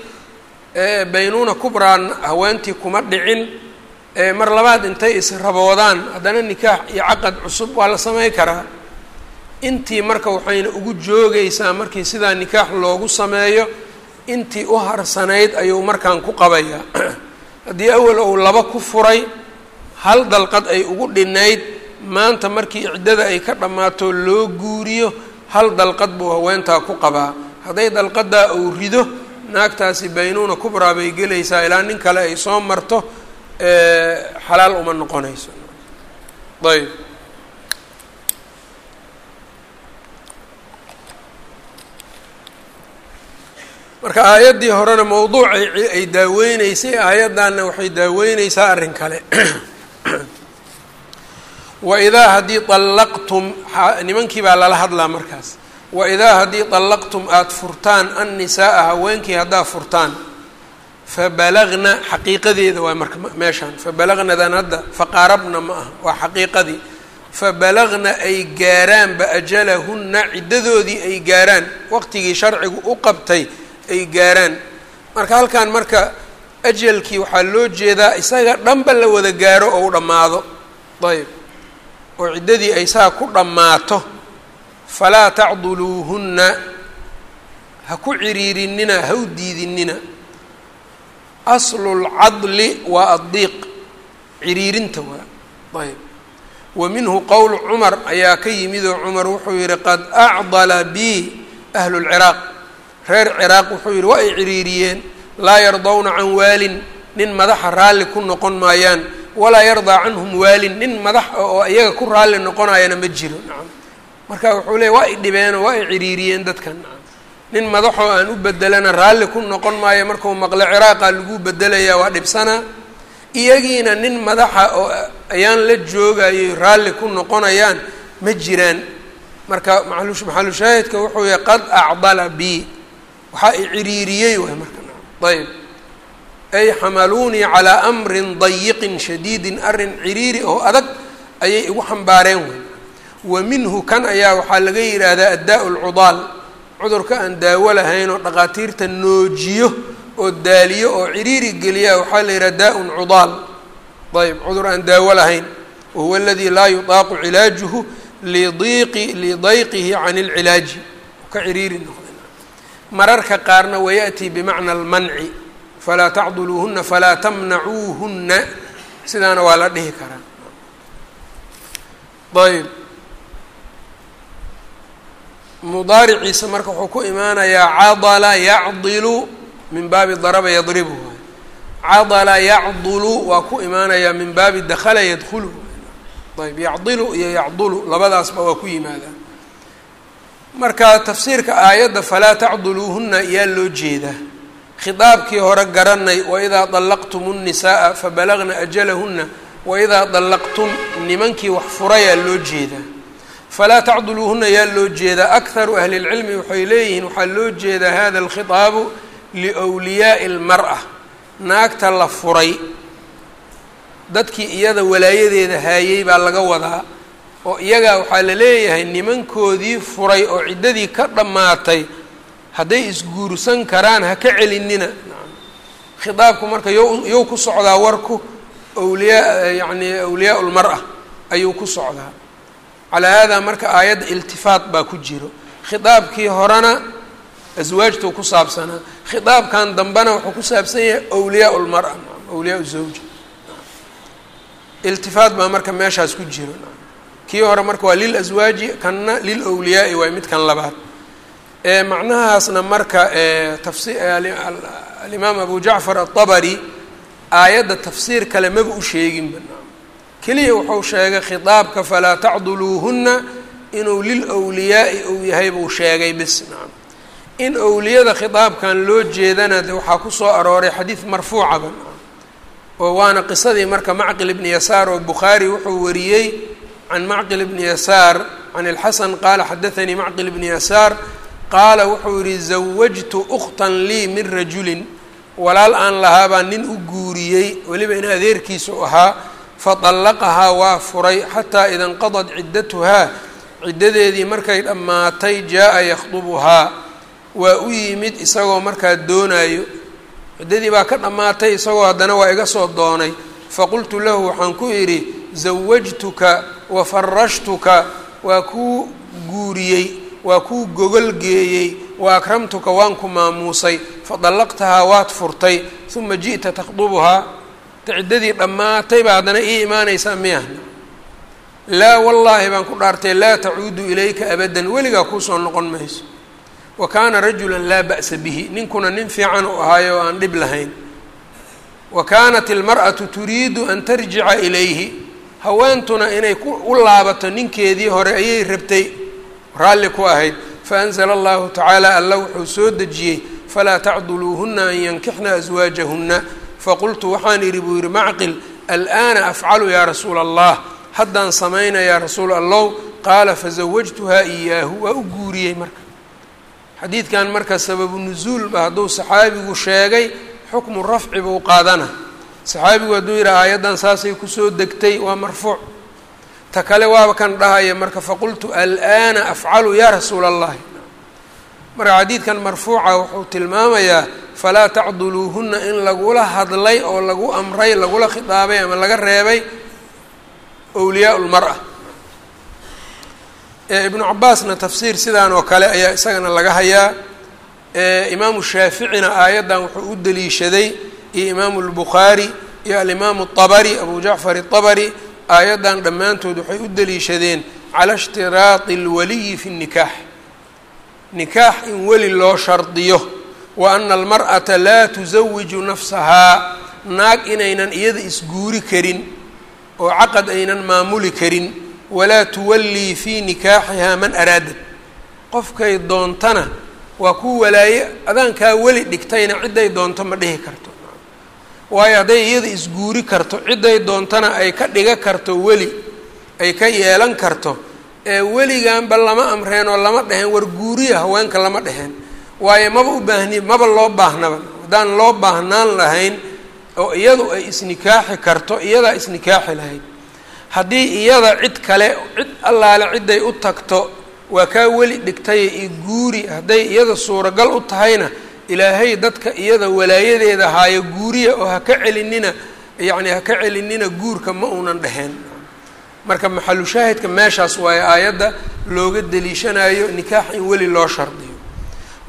baynuuna kubraan haweentii kuma dhicin mar labaad intay israboodaan haddana nikaax iyo caqad cusub waa la samey karaa. Intii marka waxayna ugu joogaysaa markii sidaa nikaax loogu sameeyo intii u harsanayd ayuu markaan ku qabayaa. Haddii awal ou laba ku furay hal dalqad ay ugu dhinayd maanta markii ciddada ay ka dhammaato loo guuriyo hal dalqad buu haweentaa ku qabaa. Hadday dalqadaa uu rido naagtaasi baynuuna kubraa bay gelaysaa ilaa nin kale ay soo marto xalaal uma noqonayso. Ayb. Marka aayaddii horena mawduucay ay daaweyneysay aayaddanna waxay daaweyneysaa arrin kale waidaa haddii allaqtum nimankii baa lala hadlaa markaas. Waidaa haddii allaqtum aada furtaan annisaaa haweenkii haddaad furtaan fabalagna xaqiiqadeeda waa marka meeshaan fabalagnadan hadda faqaarabna ma aha waa xaqiiqadii. Fabalagna ay gaaraanba ajalahunna ciddadoodii ay gaaraan waqtigii sharcigu u qabtay ay gaaraan. Marka halkan marka ajalkii waxaa loo jeedaa isaga dhanba la wada gaaro oo u dhammaado. Ayb oo ciddadii ay saa ku dhammaato falaa tacduluuhunna ha ku ciriirinina ha u diidinina aslulcadli waa addiiq. Ciriirinta waa. Ayb wa minhu qowlu cumar ayaa ka yimidoo cumar wuxuu yihi qad acdala bi ahlu lciraaq reer ciraaq wuxuu yihi waa ay ciriiriyeen laa yardawna can waalin nin madaxa raalli ku noqon maayaan walaa yardaa canhum waalin nin madax oo iyaga ku raalli noqonayana ma jiro. Nacam. Marka wuxuu leey waa ay dhibeenoo waa ay ciriiriyeen dadkan. Nacam. Nin madaxoo aan u bedelana raalli ku noqon maayo markuu maqlo ciraaqa lagu bedelayaa waa dhibsanaa iyagiina nin madaxa oo ayaan la joogayo raalli ku noqonayaan ma jiraan. Marka maxalushaahidka wuxuu yahay qad acdala bi waxaa i ciriiriyey waay marka ayb. Ay xamaluunii calaa amrin dayiqin shadiidin arrin ciriiri oo adag ayay igu xambaareen wey wa minhu kan ayaa waxaa laga yidhaahdaa addaa lcudaal cudurka aan daawo lahayn oo dhaqaatiirta noojiyo oo daaliyo oo ciriiri geliya waxaa la yidhaha daa-un cudaal. Ayb cudur aan daawo lahayn. Wahuwa aladii laa yudaaqu cilaajuhu lidiiqi lidayqihi can ilcilaaji ka ciriiri noqday mararka qaarna wayaأtii bimacna almanci falaa tacduluuhuna falaa tamnacuuhuna sidaana waa la dhihi karaa. Ayb mudaariciisa marka wuxuu ku imaanayaa cadala yacdilu min baabi daraba yadribu. Cadala yacdulu waa ku imaanayaa min baabi dakala yadkulu ayb yacdilu iyo yacdulu labadaasba waa ku yimaadaan marka tafsiirka aayadda falaa tacduluuhuna yaa loo jeedaa khidaabkii hore garanay waidaa dallaqtum الnisaءa fabalagna ajalahuna waidaa dallaqtum nimankii wax furayaa loo jeedaa falaa tacduluuhuna yaa loo jeedaa akharu ahli اlcilmi waxay leeyihiin waxaa loo jeedaa hada اlkhitaabu liwliyaaءi اlmarأa naagta la furay dadkii iyada walaayadeeda haayey baa laga wadaa oo iyagaa waxaa la leeyahay nimankoodii furay oo ciddadii ka dhammaatay hadday isguursan karaan ha ka celinina. Khitaabku marka yo yow ku socdaa warku awliyaa yacni awliyaa lmar-a ayuu ku socdaa. Calaa haadaa marka aayadda iltifaat baa ku jiro. Khitaabkii horena aswaajtuu ku saabsanaa. Khitaabkan dambena wuxuu ku saabsan yahay awliyaa lmar-a awliyaa zawja iltifaat baa marka meeshaas ku jiro kii hore marka waa lil aswaaji kanna lil wliyaai waay midkan labaad. Macnahaasna marka alimaam abu jacfar aلطabri aayadda tafsiir kale maba u sheeginba keliya wuxuu sheegay khitaabka falaa tacduluuhuna inuu lil wliyaai uu yahay buu sheegay bis naam. In owliyada khitaabkan loo jeedana de waxaa ku soo arooray xadiid marfuucaba oo waana qisadii marka macqil ibni yasaar oo bukhaari wuxuu wariyey can macqil ibni yasaar can اlxasan qaala xadaanii macqil ibni yasaar qaala wuxuu yihi zawajtu ukhtan lii min rajulin walaal aan lahaabaa nin u guuriyey weliba in adeerkiisu ahaa faطallaqahaa waa furay xataa ida inqadad ciddatuhaa ciddadeedii markay dhammaatay jaa-a yakhdubuhaa waa u yimid isagoo markaa doonaayo ciddadii baa ka dhammaatay isagoo haddana waa iga soo doonay faqultu lahu waxaan ku idhi zawajtuka wa farashtuka waa kuu guuriyey waa kuu gogolgeeyey wa akramtuka waan ku maamuusay. Fadallaqtahaa waad furtay. Uma ji'ta takhdubuhaa ta ciddadii dhammaatay baa haddana ii imaanaysaa miyah laa wallaahi baan ku dhaartay laa tacuudu ilayka abadan. Weligaa kuusoo noqon mayso. Wa kaana rajulan laa ba'sa bihi. Ninkuna nin fiican u ahaayo oo aan dhib lahayn. Wa kaanat ilmar'atu turiidu an tarjica ilayhi haweentuna inay u laabato ninkeedii hore ayay rabtay raalli ku ahayd. Faanzla allahu tacaala alla wuxuu soo dejiyey falaa tacduluuhuna an yankixna aswaajahuna faqultu waxaan idhi buu yidhi macqil al'aana afcalu yaa rasuula allah haddaan samaynayaa rasuul allow? Qaala fazawajtuhaa iyaahu waa u guuriyey marka. Xadiidkan marka sababu nusuulba hadduu saxaabigu sheegay xukmu rafci buu qaadana saxaabigu hadduu yidhi aayaddan saasay ku soo degtay waa marfuuc. Ta kale waaba kan dhahaya marka faqultu al'aana afcalu yaa rasuula allahi marka xadiidkan marfuuca wuxuu tilmaamayaa falaa tacduluuhuna in lagula hadlay oo lagu amray lagula khitaabay ama laga reebay wliyaa lmar-a ibnu cabaasna tafsiir sidaan oo kale ayaa isagana laga hayaa. Imaamu shaaficina aayaddan wuxuu u deliishaday iyo imaamu lbukhaari iyo alimaamu طabari abu jacfar الطabari aayaddan dhammaantood waxay u deliishadeen cala اshtiraadi اlwaliyi fi الnikaax nikaax in weli loo shardiyo wa ana almar'ata laa tusawiju nafsahaa naag inaynan iyada isguuri karin oo caqad aynan maamuli karin walaa tuwallii fii nikaaxihaa man araadad qofkay doontana waa ku walaaye adaankaa weli dhigtayna cidday doonto ma dhihi karto waayo hadday iyada isguuri karto cidday doontana ay ka dhiga karto weli ay ka yeelan karto ee weliganba lama amreen oo lama dheheen war guuriya haweenka lama dheheen waayo maba u baahni maba loo baahnaba. Haddaan loo baahnaan lahayn oo iyadu ay isnikaaxi karto iyadaa isnikaaxi lahayd. Haddii iyada cid kale cid allaale cidday u tagto waa kaa weli dhigtay i guuri. Hadday iyada suuragal u tahayna ilaahay dadka iyada walaayadeeda haayo guuriya oo ha ka celinina yacni ha ka celinina guurka ma uunan dheheen marka maxalu shaahidka meeshaas waayo aayadda looga deliishanayo nikaax in weli loo shardiyo.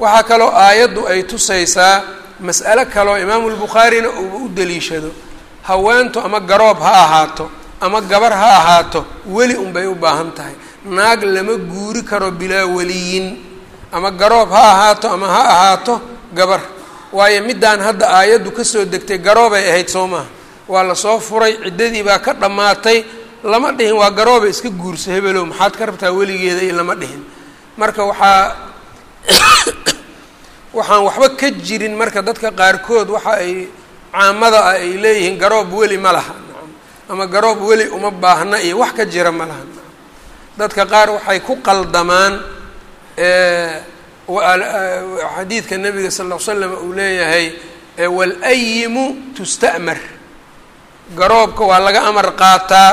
Waxaa kaloo aayaddu ay tusaysaa mas'alo kaloo imaamulbukhaarina uuba u deliishado. Haweentu ama garoob ha ahaato ama gabar ha ahaato weli unbay u baahan tahay. Naag lama guuri karo bilaa weliyin. Ama garoob ha ahaato ama ha ahaato gabar. Waayo middaan hadda aayaddu ka soo degtay garoobay ahayd soo maaha waa la soo furay ciddadii baa ka dhammaatay. Lama dhihin waa garooba iska guurso hebelow maxaad ka rabtaa weligeeda iyo lama dhihin? Marka waxaa waxaan waxba ka jirin marka dadka qaarkood waxa ay caamada ah ay leeyihiin garoob weli ma laha. Ama garoob weli uma baahna iyo wax ka jira ma laha. Dadka qaar waxay ku qaldamaan xadiidka nabiga sal ll slam uu leeyahay walayimu tusta'mar. Garoobka waa laga amar qaataa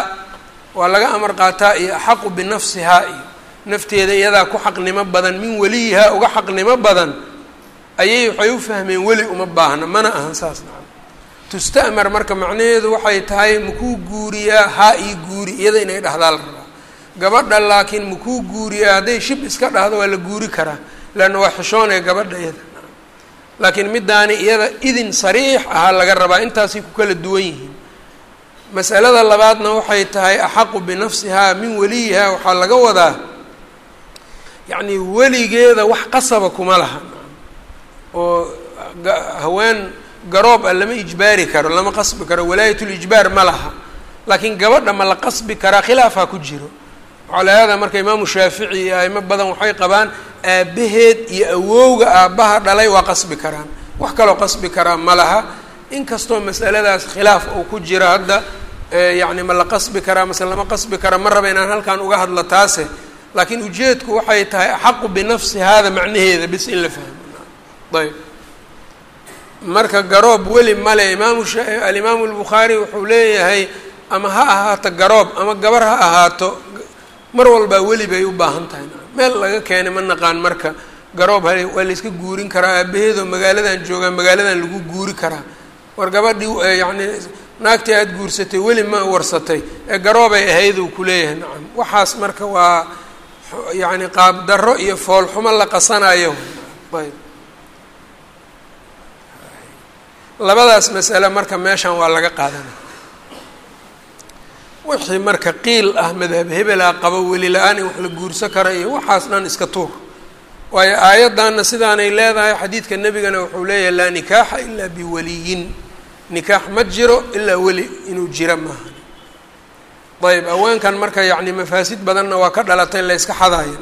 waa laga amar qaataa iyo axaqu binafsihaa iyo nafteeda iyadaa ku xaqnimo badan min weliyihaa uga xaqnimo badan ayay waxay u fahmeen weli uma baahna mana ahan saas nacam. Tusta'mar marka macnaheedu waxay tahay makuu guuriyaa haa ii guuri iyada inay dhahdaa la rabaa. Gabadha laakiin makuu guuriyaa hadday shib iska dhahdo waa la guuri karaa leanna waa xishoonaya gabadha iyada laakiin middaani iyada idin sariix ahaa laga rabaa intaasay ku kala duwan yihiin masalada labaadna waxay tahay axaqu binafsihaa min weliyihaa waxaa laga wadaa yacni weligeeda wax qasaba kuma laha oo haween garoob lama ijbaari karo lama qasbi karo walaayatul-ijbaar ma laha laakiin gabadha ma la qasbi karaa khilaafaa ku jiro calaa-hada marka imaamu shaafici iyo aimo badan waxay qabaan aabbaheed iyo awowga aabbaha dhalay waa qasbi karaan. Wax kaloo qasbi karaa ma laha. Inkastoo masaladaas khilaaf uu ku jiro hadda yacni ma la qasbi karaa mase lama qasbi karaa ma raba inaan halkan uga hadlo taase. Laakiin ujeedku waxay tahay axaqu binafsi hada macnaheeda bis in la fahmo. Ayb. Marka garoob weli male imaamu alimaamu albukhaari wuxuu leeyahay ama ha ahaato garoob ama gabar ha ahaato mar walbaa weli bay u baahan tahay meel laga keenay ma naqaan marka garoob ha waa la iska guurin karaa aabaheedoo magaaladan joogaa magaaladan lagu guuri karaa. War gabadhii yacni naagtii aada guursatay weli ma warsatay. Ee garoobay ahayd uu kuleeyahay nacam. Waxaas marka waa yacni qaab darro iyo foolxumo la qasanayo. Ayb. Labadaas masale marka meeshan waa laga qaadanaya wixii marka qiil ah madhab hebelaa qabo weli la'aan in wax la guursan kara iyo waxaas dhan iska tuur. Waayo aayaddanna sidaanay leedahay xadiidka nebigana wuxuu leeyahay laa nikaaxa ilaa biwaliyin. Nikaax ma jiro ilaa weli inuu jira maaha. Ayb haweenkan marka yacni mafaasid badanna waa ka dhalatay la yska xadaayo.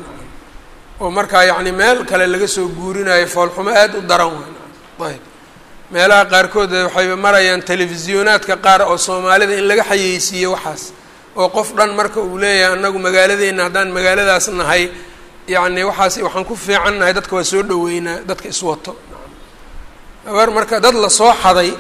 Oo markaa yacni meel kale laga soo guurinayo foolxumo aada u daran waay. Ayb meelaha qaarkood waxay marayaan telefisyonaadka qaar oo soomaalida in laga xayeysiiyo waxaas. Oo qof dhan marka uu leeyahay annagu magaaladeenna haddaan magaaladaas nahay yacni waxaas waxaan ku fiican nahay dadka waa soo dhaweynaa dadka iswato habar marka dad la soo xaday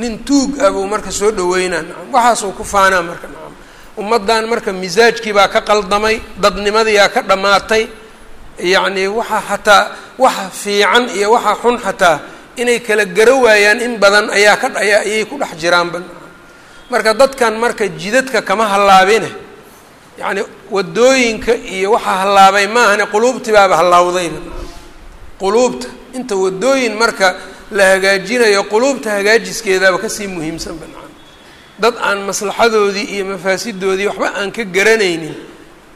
nin tuug ah buu marka soo dhaweynaa nacam waxaasuu ku faanaa marka. Nacam ummaddan marka misaajkii baa ka qaldamay dadnimadiyaa ka dhammaatay. Yacni waxaa xataa waxa fiican iyo waxa xun xataa inay kala garo waayaan in badan ayaa ka ayay ku dhex jiraanba marka dadkan marka jidadka kama hallaabine. Yacni waddooyinka iyo waxaa hallaabay maahane quluubtii baaba hallaawdayba quluubta inta waddooyin marka la hagaajinayo quluubta hagaajiskeedaaba ka sii muhiimsanba nacam dad aan maslaxadoodii iyo mafaasidoodii waxba aan ka garanaynin.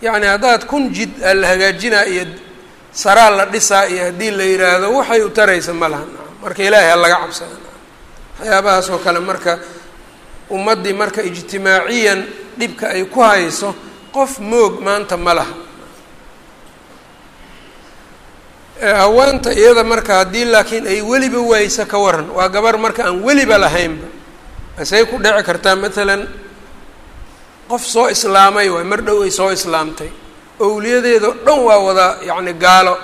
Yacni haddaad kun jid aa la hagaajinaa iyo saraa la dhisaa iyo haddii la yidhaahdo waxay u taraysa ma laha nacam marka ilaahay ha laga cabsada nacam waxyaabahaas oo kale marka ummaddii marka ijtimaaciyan dhibka ay ku hayso qof moog maanta ma laha. Haweenta iyada marka haddii laakiin ay weliba wayso ka waran waa gabar marka aan weliba lahaynba. Asay ku dhici kartaa maalan qof soo islaamay waay mar dhow ay soo islaamtay. Owliyadeedao dhan waa wada yacni gaalo.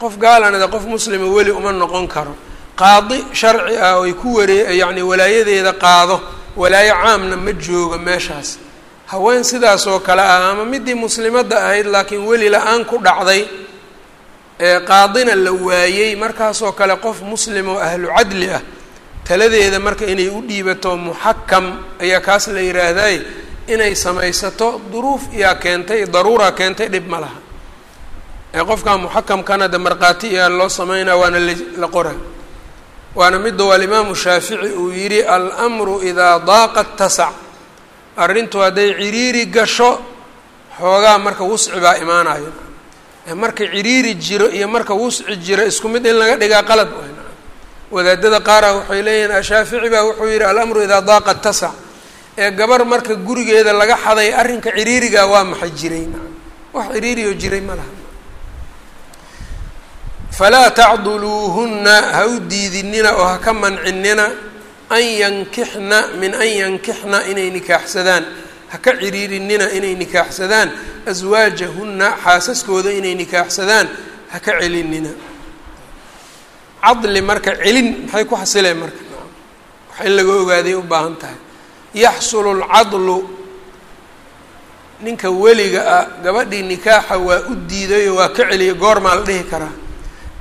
Qof gaalana de qof muslima weli uma noqon karo qaadi sharci ah oy ku waree yacni walaayadeeda qaado walaayo caamna ma joogo meeshaas. Haween sidaas oo kale ah ama midii muslimadda ahayd laakiin weli la'aan ku dhacday ee qaadina la waayey markaasoo kale qof muslim oo ahlu cadli ah taladeeda marka inay u dhiibato muxakam ayaa kaas la yidhaahday inay samaysato duruuf iyaa keentay daruuraa keentay dhib ma laha. Ee qofkaa muxakamkana de markhaati iyaa loo sameynaa waana la qora waana midou alimaamu shaafici uu yidhi almru idaa daaqat tasac arrintu hadday ciriiri gasho xoogaa marka wusci baa imaanayo. Marka ciriiri jiro iyo marka wusci jiro isku mid in laga dhigaa qalad wadaadada qaara waxay leeyihiin ashaafici baa wuxuu yidhi alamru idaa daaqat tasac ee gabar marka gurigeeda laga xaday arrinka ciriiriga waa maxay jiray wax ciriirioo jiray ma laha falaa tacduluuhunna ha u diidinina oo ha ka mancinina an yankixna min an yankixna inay nikaaxsadaan ha ka ciriirinina inay nikaaxsadaan aswaajahunna xaasaskooda inay nikaaxsadaan ha ka celinina. cadli marka celin maxay ku xasileen marka wax in laga ogaaday u baahan tahay. yaxsulu lcadlu ninka weliga ah gabadhii nikaaxa waa u diidayo waa ka celiyay goormaa la dhihi karaa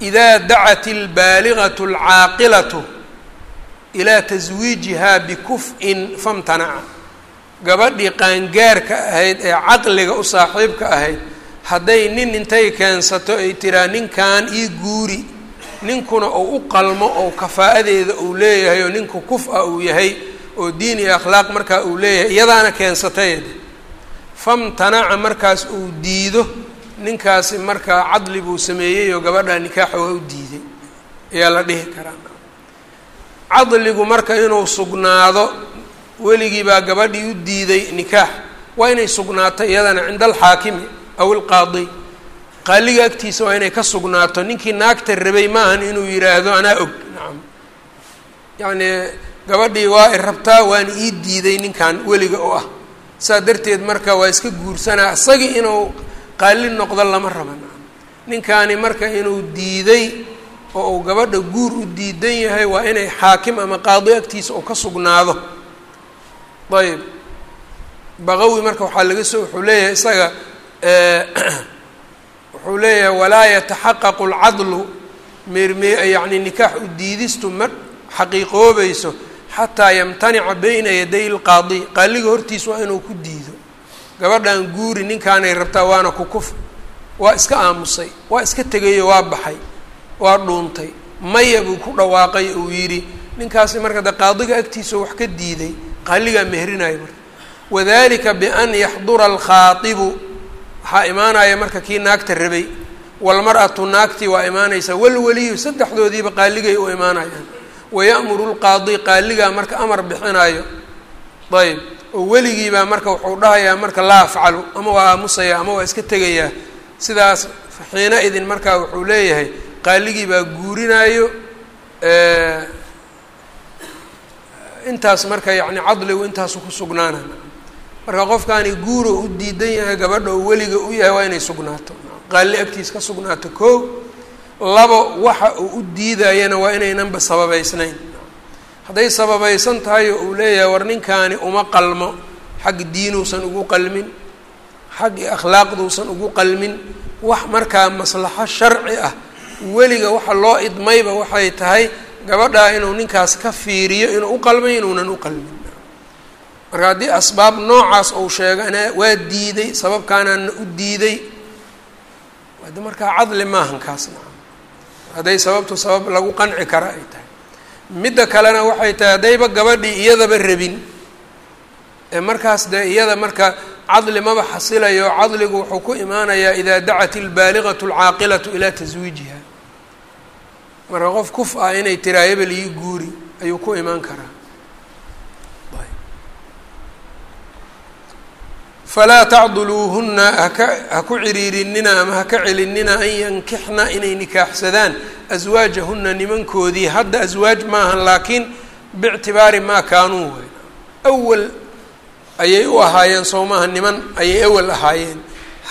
idaa dacat ilbaaligatu alcaaqilatu ilaa taswiijihaa bikuf-in famtanaca gabadhii qaangaarka ahayd ee caqliga u saaxiibka ahayd hadday nin intay keensato ay tiraa ninkan ii guuri ninkuna uu u qalmo oo kafaa'adeeda uu leeyahay oo ninku kuf ah uu yahay oo diin iyo akhlaaq markaa uu leeyahay iyadaana keensatay famtanaca markaas uu diido ninkaasi markaa cadli buu sameeyey oo gabadhaa nikaaxa waa u diiday ayaa la dhihi karaa. Cadligu marka inuu sugnaado weligii baa gabadhii u diiday nikaax. Waa inay sugnaato iyadana cinda alxaakimi aw ilqaadi qaaliga agtiisa waa inay ka sugnaato ninkii naagta rabay maahan inuu yidhaahdo anaa og. Nacam yacni gabadhii waa i rabtaa waana ii diiday ninkan weliga oo ah. Saa darteed marka waa iska guursanaa isagii inuu qaali noqdo lama raba nacam ninkaani marka inuu diiday oo uu gabadha guur u diidan yahay waa inay xaakim ama qaadi agtiisa oo ka sugnaado. Ayb baqawi marka waxaa laga soo wuxuu leeyahay isaga wuxuu leeyahay walaa yataxaqaqu alcadlu. Meerme yacni nikaax u diidistu ma xaqiiqoobayso xataa yamtanica bayna yaday lqaadi qaaliga hortiis waa inuu ku diido gabadhan guuri ninkaanay rabtaa waana ku kuf. Waa iska aamusay waa iska tegayo waa baxay waa dhuuntay. Maya buu ku dhawaaqay uu yidhi ninkaasi marka de qaadiga agtiisa wax ka diiday qaaligaa meherinayo marka. Wadalika bian yaxdura alkhaatibu. Waxaa imaanaya marka kii naagta rabay. Walmar-atu naagtii waa imaanaysaa walweliyu saddexdoodiiba qaaligay u imaanayaan. Waya'muru lqaadi qaaligaa marka amar bixinayo ayb oo weligiibaa marka wuxuu dhahayaa marka laa afcalu ama waa aamusaya ama waa iska tegayaa. Sidaas xiina idin markaa wuxuu leeyahay qaaligii baa guurinaayo intaas marka yacni cadligu intaasu ku sugnaana. Marka qofkaani guuro u diidan yahay gabadha oo weliga u yahay waa inay sugnaato. Qaali agtiis ka sugnaato. Koo labo waxa uu u diidayana waa inaynanba sababeysnayn hadday sababaysan tahay oo uu leeyahay war ninkaani uma qalmo. Xag diinuusan ugu qalmin. Xag akhlaaqduusan ugu qalmin. Wax markaa maslaxo sharci ah. Weliga waxa loo idmayba waxay tahay gabadhaa inuu ninkaas ka fiiriyo inuu u qalmay inuunan u qalmin. Marka haddii asbaab noocaas uu sheegana waa diiday sababkaanaana u diiday. Markaa cadli maahan kaasna hadday sababtu sabab lagu qanci kara ay tahay midda kalena waxay tahay haddayba gabadhii iyadaba rabin. Ee markaas dee iyada marka cadli maba xasilayo cadligu wuxuu ku imaanayaa idaa dacat ilbaaliqatu alcaaqilatu ilaa taswiijiha marka qof kuf ah inay tiraa hebel ii guuri ayuu ku imaan karaa falaa tacduluuhuna haka ha ku ciriirinina ama haka celinina an yankixna inay nikaaxsadaan aswaajahuna nimankoodii. Hadda aswaaj maahan laakiin biictibaari maa kaanuu awal ayay u ahaayeen soo maaha niman ayay awal ahaayeen.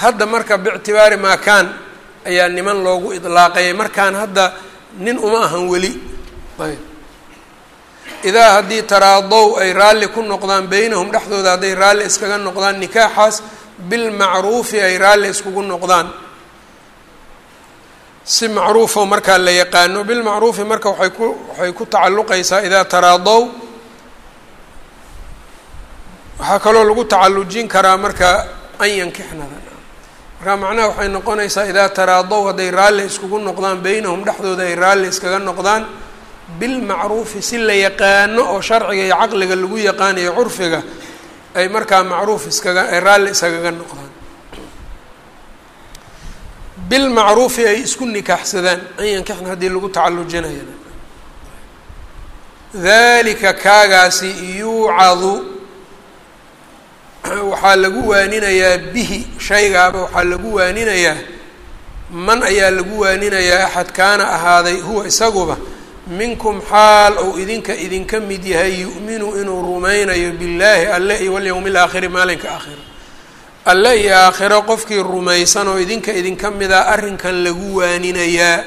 Hadda marka biictibaari maa kaan ayaa niman loogu idlaaqayay markaan hadda nin uma ahan weli idaa haddii taraadow ay raalli ku noqdaan beynahum dhexdooda hadday raalli iskaga noqdaan nikaaxaas bilmacruufi ay raalli iskugu noqdaan. Si macruufo markaa la yaqaano bilmacruufi marka waay ku waxay ku tacalluqaysaa idaa taraadow waxaa kaloo lagu tacallujin karaa marka an yankixnada marka macnaha waxay noqonaysaa idaa taraadow hadday raalli iskugu noqdaan beynahum dhexdooda ay raalli iskaga noqdaan bilmacruufi si la yaqaano oo sharciga iyo caqliga lagu yaqaanayo curfiga ay markaa macruuf iskaga ay raalli iskagaga noqdaan. Bilmacruufi ay isku nikaaxsadaan an yankixna haddii lagu tacallujinaya dalika kaagaasi yuucadu waxaa lagu waaninayaa bihi shaygaaba waxaa lagu waaninayaa man ayaa lagu waaninayaa axad kaana ahaaday huwa isaguba minkum xaal ou idinka idinka mid yahay yu'minu inuu rumaynayo billaahi alle iyo walyowmi alaakhiri maalinka aakhira. Alle iyo aakhiro qofkii rumaysan oo idinka idinka mida arrinkan lagu waaninayaa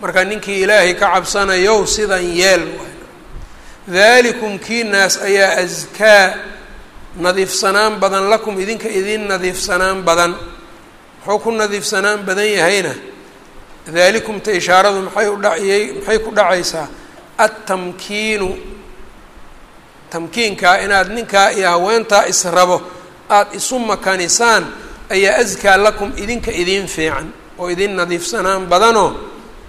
marka ninkii ilaahay ka cabsanayow sidan yeel daalikum kii naas ayaa askaa nadiifsanaan badan lakum idinka idin nadiifsanaan badan. Muxuu ku nadiifsanaan badan yahayna daalikumta ishaaradu maxay u maxay ku dhacaysaa? Attamkiinu. Tamkiinkaa inaad ninkaa iyo haweentaa israbo aada isu makanisaan ayaa askaa lakum idinka idin fiican oo idin nadiifsanaan badanoo.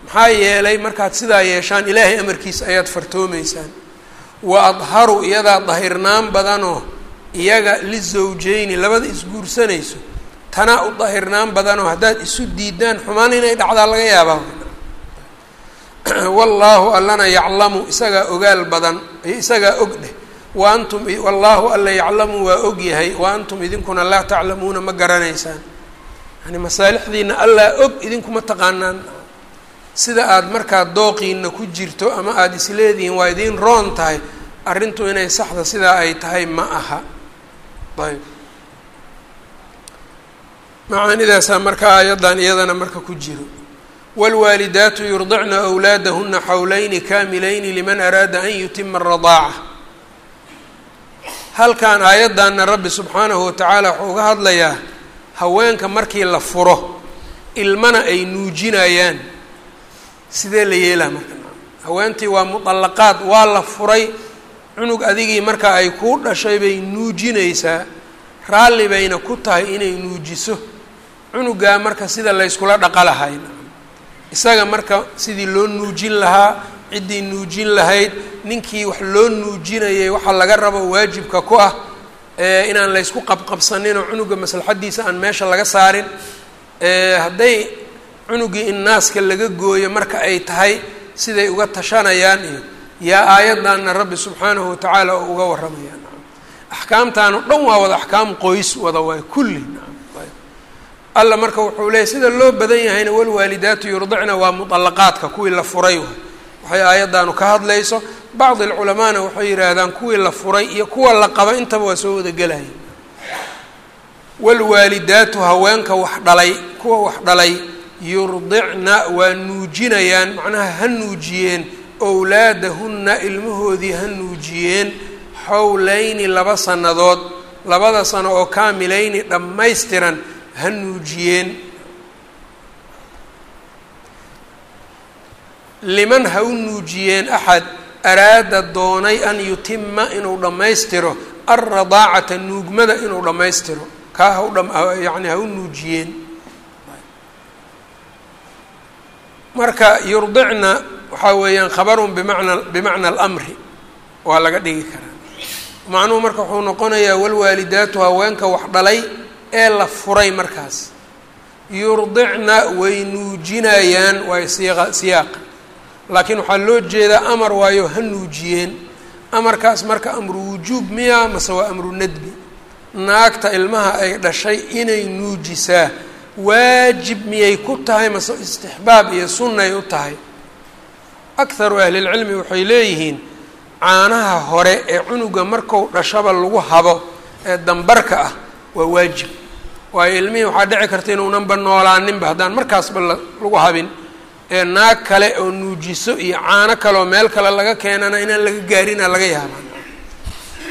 Maxaa yeelay markaad sidaa yeeshaan ilaahay amarkiisa ayaad fartoomaysaan. Wa adharu iyadaa dahirnaan badanoo iyaga lisawjeyni labada isguursanayso tanaa u dahirnaan badanoo haddaad isu diidaan xumaan inay dhacdaa laga yaabaa. Wallaahu allana yaclamu isagaa ogaal badan isagaa og dheh. Wa antum wallaahu alla yaclamu waa og yahay. Wa antum idinkuna laa taclamuuna ma garanaysaan. Yani masaalixdiina allaa og idinkuma taqaanaan. Sida aada markaa dooqiina ku jirto ama aada isleedihiin waa idiin roon tahay arrintu inay saxda sidaa ay tahay ma aha. Ayb macaanidaasaa marka aayaddan iyadana marka ku jiro wاlwaalidaatu yurdicna أwlaadahuna xawlayni kaamilayni liman araada an yutima الradaaca halkan aayaddanna rabbi subxaanahu watacaala wuxuu uga hadlayaa haweenka markii la furo ilmana ay nuujinayaan sidee la yeelaa marka haweentii waa muطalaqaad waa la furay cunug adigii marka ay kuu dhashay bay nuujinaysaa raalli bayna ku tahay inay nuujiso. Cunugaa marka sida layskula dhaqa lahay isaga marka sidii loo nuujin lahaa ciddii nuujin lahayd ninkii wax loo nuujinayay waxaa laga rabo waajibka ku ah inaan laysku qabqabsaninoo cunuga maslaxadiisa aan meesha laga saarin hadday cunugii in naaska laga gooyo marka ay tahay siday uga tashanayaan iyo yaa aayaddanna rabbi subxaanahu watacaala oo uga warramaya axkaamtaan dhan waa wada axkaam qoys wada waay kulli. Alla marka wuxuu leeyay sida loo badan yahayna walwaalidaatu yurdicna waa muطalaqaadka kuwii la furay waxay aayaddaanu ka hadlayso bacdi alculamaana waxay yidhaahdaan kuwii la furay iyo kuwa la qaba intaba waa soo wada gelaya walwaalidaatu haweenka wax dhalay kuwa wax dhalay yurdicna waa nuujinayaan macnaha ha nuujiyeen owlaadahunna ilmahoodii ha nuujiyeen xowlayni laba sannadood labada sano oo kaamilayni dhammaystiran ha nuujiyeen. Liman ha u nuujiyeen axad araada doonay an yutima inuu dhammaystiro alradaacata nuugmada inuu dhammaystiro. Kaa ha u dham yani ha u nuujiyeen. Marka yurdicna waxaa weeyaan khabarun bimacna bimacna alamri waa laga dhigi karaa macnuhu marka wuxuu noqonayaa walwaalidaatu haweenka wax dhalay ee la furay markaas. Yurdicna way nuujinayaan waayo siiqa siyaaqa. Laakiin waxaa loo jeedaa amar waayo ha nuujiyeen. Amarkaas marka amru wujuub miya mase waa amru nadbi. Naagta ilmaha ay dhashay inay nuujisaa. Waajib miyay ku tahay mase istixbaab iyo sunnay u tahay? Akharu ahlilcilmi waxay leeyihiin caanaha hore ee cunuga marku dhashaba lagu habo ee dambarka ah waa waajib. Waayo ilmihii waxaa dhici karta inuunanba noolaaninba haddaan markaasba lagu habin ee naag kale oo nuujiso iyo caano kaleoo meel kale laga keenana inaan laga gaarina laga yaabaa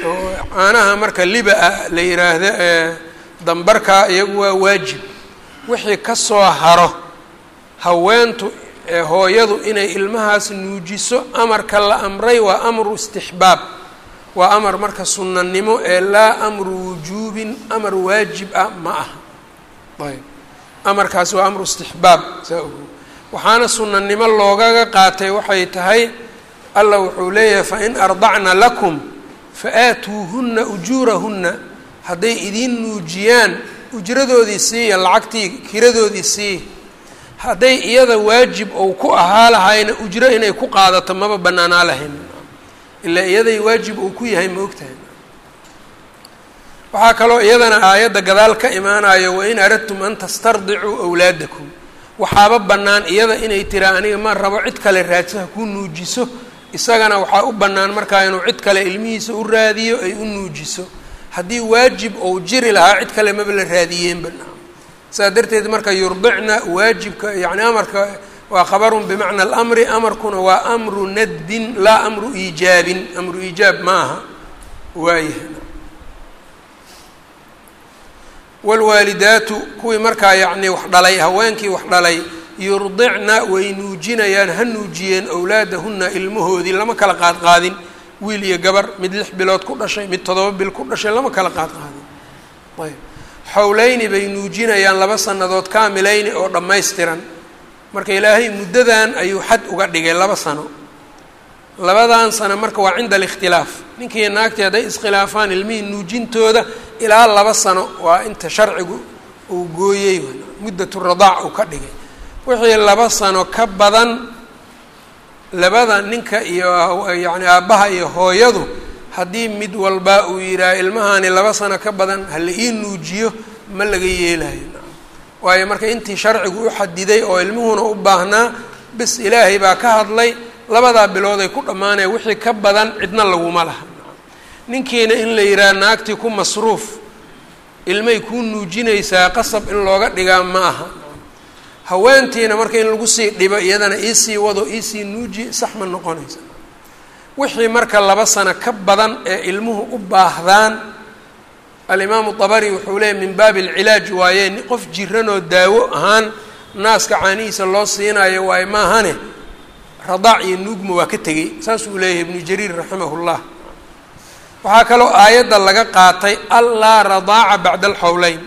oo caanaha marka liba-a la yiraahdo ee dambarka iyagu waa waajib. Wixii ka soo haro haweentu ee hooyadu inay ilmahaas nuujiso amarka la amray waa amru istixbaab. Waa amar marka sunnanimo ee laa amru wujuubin amar waajib ah ma aha. Ayb. Amarkaasi waa amru istixbaab saa waxaana sunnanimo loogaga qaatay waxay tahay allah wuxuu leeyahay fain ardacna lakum fa-aatuuhunna ujuurahunna. Hadday idiin nuujiyaan ujradoodii siiya lacagtii kiradoodii siiya hadday iyada waajib ou ku ahaa lahayna ujro inay ku qaadato maba banaanaa lahayn. Ilaa iyaday waajib uu ku yahay ma ogtahay. Waxaa kaloo iyadana aayadda gadaal ka imaanayo wain aradtum an tastardicuu awlaadakum. Waxaaba bannaan iyada inay tiraa aniga ma rabo cid kale raadsaha ku nuujiso. Isagana waxaa u bannaan markaa inuu cid kale ilmihiisa u raadiyo ay u nuujiso. Haddii waajib ou jiri lahaa cid kale maba la raadiyeen banaan saas darteed marka yurdicna waajibka yani amarka waa khabarun bimacna alamri amarkuna waa amru nadbin laa amru iijaabin. Amru iijaab ma aha waayahay waalwaalidaatu kuwii markaa yacnii wax dhalay haweenkii wax dhalay yurdicna way nuujinayaan ha nuujiyeen owlaadahunna ilmahoodii lama kala qaadqaadin. Wiil iyo gabar mid lix bilood ku dhashay mid toddoba bil ku dhashay lama kala qaadqaadin. Ayb xowleyni bay nuujinayaan laba sannadood kaamileyni oo dhammaystiran. Marka ilaahay muddadan ayuu xad uga dhigay laba sano. Labadan sano marka waa cinda alikhtilaaf. Ninkii naagtii hadday iskhilaafaan ilmihii nuujintooda ilaa laba sano waa inta sharcigu uu gooyey muddatu radaac uu ka dhigay. Wixii laba sano ka badan labada ninka iyo yacni aabbaha iyo hooyadu haddii mid walba uu yidhaah ilmahani laba sano ka badan hala ii nuujiyo ma laga yeelayo. Waayo marka intii sharcigu u xadiday oo ilmuhuna u baahnaa bis ilaahay baa ka hadlay labadaa bilood ay ku dhammaanaya wixii ka badan cidna laguma laha. Ninkiina in la yidhaha naagtii ku masruuf ilmay kuu nuujinaysaa qasab in looga dhigaa ma aha. Haweentiina marka in lagu sii dhibo iyadana iisii wado iisii nuuji sax ma noqonaysa wixii marka laba sano ka badan ee ilmuhu u baahdaan alimaamu dabari wuxuu leeyay min baabi alcilaaj waaye qof jiranoo daawo ahaan naaska caanihiisa loo siinayo waaye maahane radaac iyo nuugma waa ka tegey saasuu leeyahay ibnu jariir raximah llah waxaa kaloo aayadda laga qaatay allaa radaaca bacda alxowleyn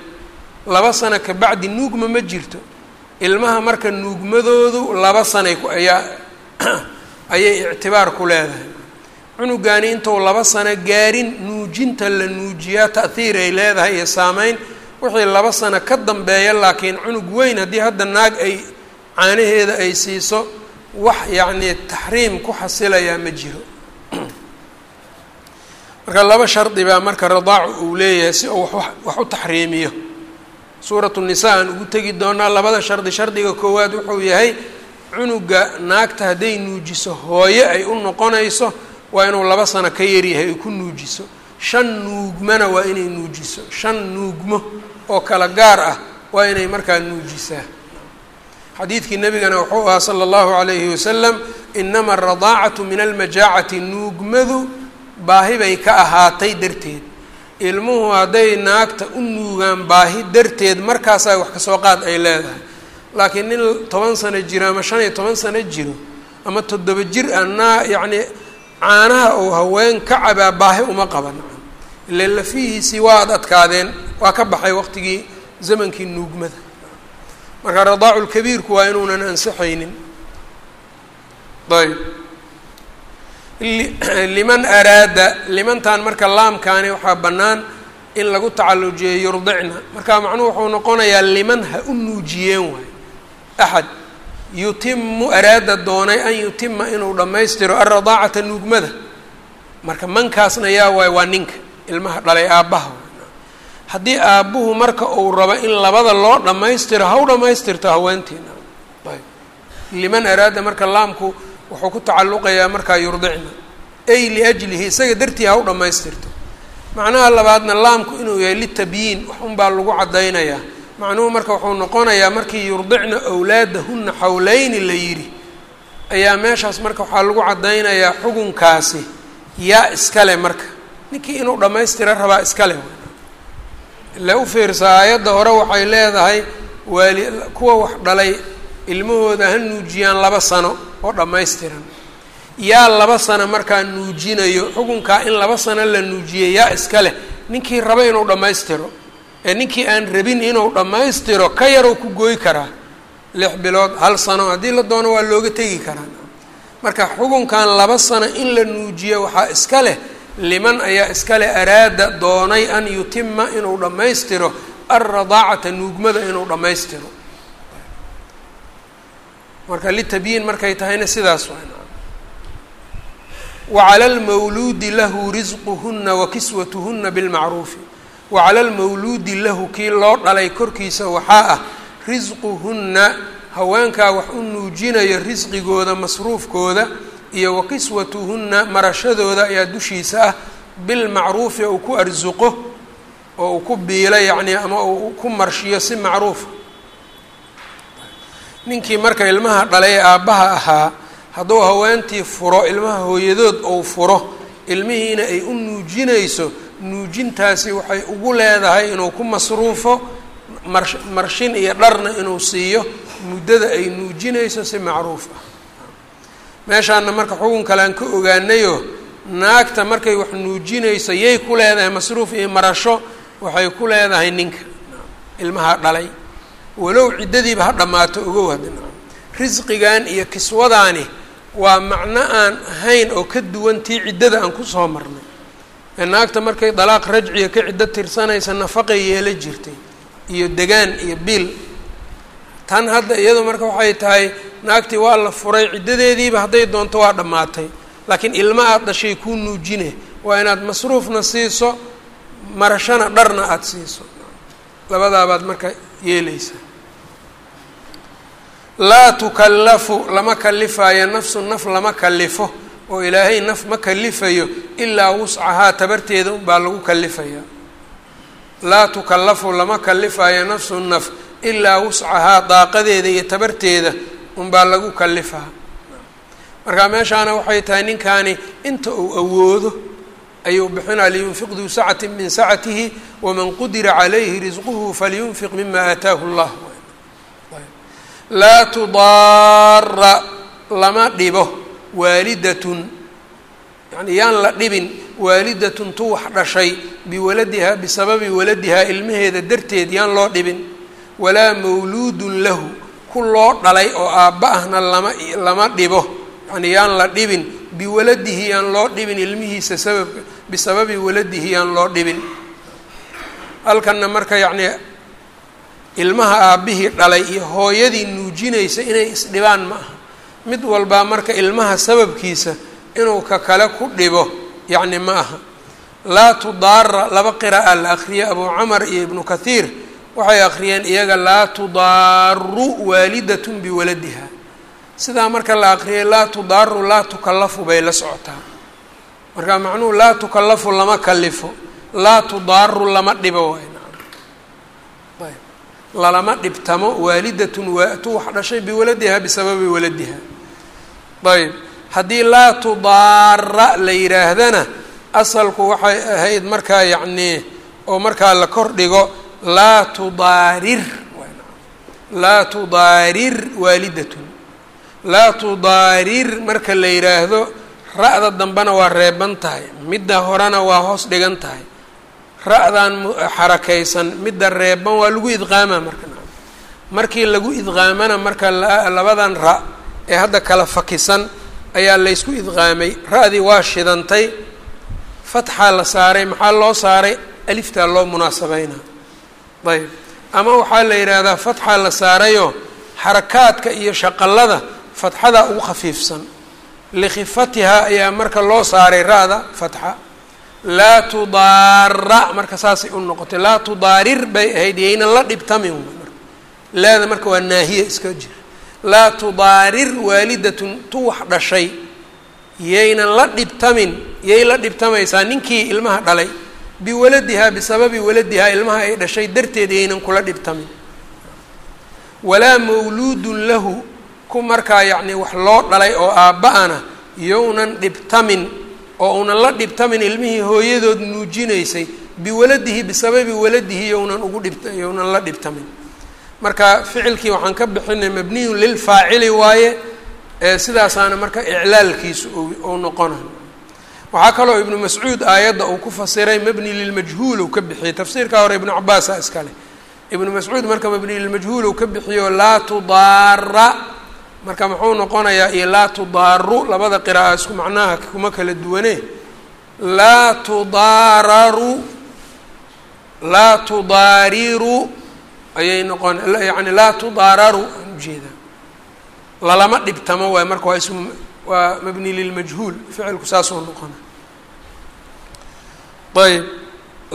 laba sano ka bacdi nuugma ma jirto. Ilmaha marka nuugmadoodu laba sanay ayaa ayay ictibaar ku leedahay cunugaani intuu laba sano gaarin nuujinta la nuujiyaa ta'hiir ay leedahay iyo saameyn wixii laba sano ka dambeeya laakiin cunug weyn haddii hadda naag ay caanaheeda ay siiso wax yacnii taxriim ku xasilayaa ma jiro. Marka laba shardi baa marka radaacu uu leeyahay si uu wax u taxriimiyo. Suuratu nisaa aan ugu tegi doonaa labada shardi shardiga koowaad wuxuu yahay cunuga naagta hadday nuujiso hooye ay u noqonayso waa inuu laba sano ka yaryahay ay ku nuujiso. Shan nuugmana waa inay nuujiso. Shan nuugmo oo kala gaar ah waa inay markaa nuujisaa. Xadiidkii nabigana wuxuu ahaa sala allahu calayhi wasalam inama aradaacatu min almajaacati nuugmadu baahi bay ka ahaatay darteed. Ilmuhu hadday naagta u nuugaan baahi darteed markaasaa wax ka soo qaad ay leedahay. Laakiin nin toban sano jiro ama shan iyo toban sano jiro ama toddoba jir ah naa yacnii caanaha ou haween ka cabaa baahi uma qaban. Ile lafihiisii waa ad adkaadeen waa ka baxay waqtigii zamankii nuugmada. Marka radaacu lkabiirku waa inuunan ansixaynin. Ayb liman araada limantan marka laamkaani waxaa bannaan in lagu tacallujiyo yurdicna. Marka macnuhu wuxuu noqonayaa liman ha u nuujiyeen waayo axad yutimu araada doonay an yutima inuu dhammaystiro alradaacata nuugmada. Marka mankaasna yaa waayo waa ninka ilmaha dhalay aabbaha. Haddii aabbuhu marka uu rabo in labada loo dhammaystiro ha u dhammaystirto haweentiina. Ayb. Liman araada marka laamku wuxuu ku tacalluqayaa markaa yurdicna. Ay liajlihi isaga dartii ha u dhammaystirto. Macnaha labaadna laamku inuu yahay litabyiin wax unbaa lagu caddaynayaa macnuhu marka wuxuu noqonayaa markii yurdicna awlaadahunna xawleyni la yidhi ayaa meeshaas marka waxaa lagu caddaynayaa xugunkaasi yaa iskale marka. Ninkii inuu dhammaystira rabaa iskale ile u fiirsa aayadda hore waxay leedahay waali kuwa wax dhalay ilmahooda ha nuujiyaan laba sano oo dhammaystiran. Yaa laba sano markaa nuujinayo xukunkaa in laba sano la nuujiya yaa iska leh. Ninkii raba inuu dhammaystiro ee ninkii aan rabin inuu dhammaystiro ka yaruu ku gooy karaa lix bilood hal sano haddii la doono waa looga tegi karaa. Marka xukunkan laba sano in la nuujiyo waxaa iska leh liman ayaa iska leh araada doonay an yutima inuu dhammaystiro alradaacata nuugmada inuu dhammaystiro. Marka litabyiin markay tahayna sidaas wacala almawluudi lahu risquhuna wa kiswatuhuna bilmacruufi wacala almawluudi lahu kii loo dhalay korkiisa waxaa ah risquhunna haweenkaa wax u nuujinayo risqigooda masruufkooda iyo wa kiswatuhunna marashadooda ayaa dushiisa ah bilmacruufi uu ku arsuqo oo uu ku biilo yacnii ama uu ku marshiyo si macruufa ninkii marka ilmaha dhalay ee aabbaha ahaa hadduu haweentii furo ilmaha hooyadood ou furo ilmihiina ay u nuujinayso nuujintaasi waxay ugu leedahay inuu ku masruufo marsh marshin iyo dharna inuu siiyo muddada ay nuujinayso si macruuf ah. Meeshaana marka xukun kale aan ka ogaanayo naagta markay wax nuujinayso yay ku leedahay masruuf iyo marasho waxay ku leedahay ninka ilmaha dhalay. Walow ciddadiiba ha dhammaato ogow hadda risqigan iyo kiswadaani waa macno aan ahayn oo ka duwan tii ciddada aan ku soo marnay naagta markay dalaaq rajciga ka ciddo tirsanaysa nafaqay yeela jirtay iyo degaan iyo biil. Tan hadda iyadu marka waxay tahay naagtii waa la furay ciddadeediiba hadday doonto waa dhammaatay. Laakiin ilma aada dhashay kuu nuujine waa inaad masruufna siiso marashana dharna aada siiso. Labadaabaad marka yeeleysaa laa tukallafu lama kalifaayo nafsu naf lama kalifo oo ilaahay naf ma kalifayo ilaa wuscahaa tabarteeda unbaa lagu kalifayaa laa tukallafu lama kalifaayo nafsu naf ilaa wuscahaa daaqadeeda iyo tabarteeda unbaa lagu kalifaa marka meeshaana waxay tahay ninkaani inta uu awoodo ayuu bixinaa liyunfiq duu sacati min sacatihi waman qudira calayhi risquhu falyunfiq mima aataahu llah. Laa tudaara lama dhibo waalidatun yani yaan la dhibin waalidatun tu wax dhashay biwaladihaa bisababi waladihaa ilmaheeda darteed yaan loo dhibin. Walaa mawluudun lahu ku loo dhalay oo aabba ahna lama lama dhibo. Yani yaan la dhibin biwaladihi yaan loo dhibin ilmihiisa sababka bisababi waladihi yaan loo dhibin. Halkanna marka yacni ilmaha aabbihii dhalay iyo hooyadii nuujinaysa inay isdhibaan ma aha mid walbaa marka ilmaha sababkiisa inuu ka kale ku dhibo yacni ma aha. Laa tudaara laba qira'a la akhriyay abu camar iyo ibnu kathiir waxay akhriyeen iyaga laa tudaaru waalidatun biwaladiha sidaa marka la akriyay laa tudaaru laa tukallafu bay la socotaa. Marka macnuhu laa tukallafu lama kalifo laa tudaaru lama dhibo lalama dhibtamo waalidatun waa wax dhashay biwaladiha bisababi waladiha ayb. Haddii laa tudaara la yidhaahdana asalku waxay ahayd markaa yacnii oo markaa la kor dhigo laa tudaarir laa tudaarir waalidatun. Laa tudaarir marka la yidhaahdo ra-da dambena waa reeban tahay midda horena waa hoos dhigan tahay. Ra-dan xarakaysan midda reeban waa lagu idqaamaa marka. Markii lagu idqaamana marka labadan ra ee hadda kala fakisan ayaa laysku idqaamay. Ra-dii waa shidantay. Fatxaa la saaray maxaa loo saaray? Aliftaa loo munaasabeynaa ayb ama waxaa la yidhaahdaa fatxaa la saarayoo xarakaadka iyo shaqallada fatxadaa ugu khafiifsan. Likhifatihaa ayaa marka loo saaray ra-da fatxa. Laa tudaara marka saasay u noqotay. Laa tudaarir bay ahayd yaynan la dhibtamin. Laada marka waa naahiya iska jir laa tudaarir waalidatun tu wax dhashay. Yaynan la dhibtamin yay la dhibtamaysaa ninkii ilmaha dhalay. Biwaladihaa bisababi waladihaa ilmaha ay dhashay darteed yaynan kula dhibtamin. Walaa mawluudun lahu ku markaa yacni wax loo dhalay oo aabba-ana yownan dhibtamin oo unan la dhibtamin ilmihii hooyadood nuujinaysay. Biwaladihi bisababi waladihi yownan ugu dhib yownan la dhibtamin marka ficilkii waxaan ka bixinay mabniyun lilfaacili waaye sidaasaana marka iclaalkiisu ou noqona waxaa kaloo ibnu mascuud aayadda uu ku fasiray mabni lilmajhuul uu ka bixiyey tafsiirkaa hore ibnu cabaasa iskale ibnu mascuud marka mabni lilmajhuul uu ka bixiyo laa tudaara marka muxuu noqonayaa iyo laa tudaaru labada qira'a isku macnaha kuma kala duwane laa tudaararu laa tudaariru ayay noqon yani laa tudaararu aan u jeedaa lalama dhibtamo waay marka waa ismu waa mabni lilmajhuul ficilku saasoo noqona ayb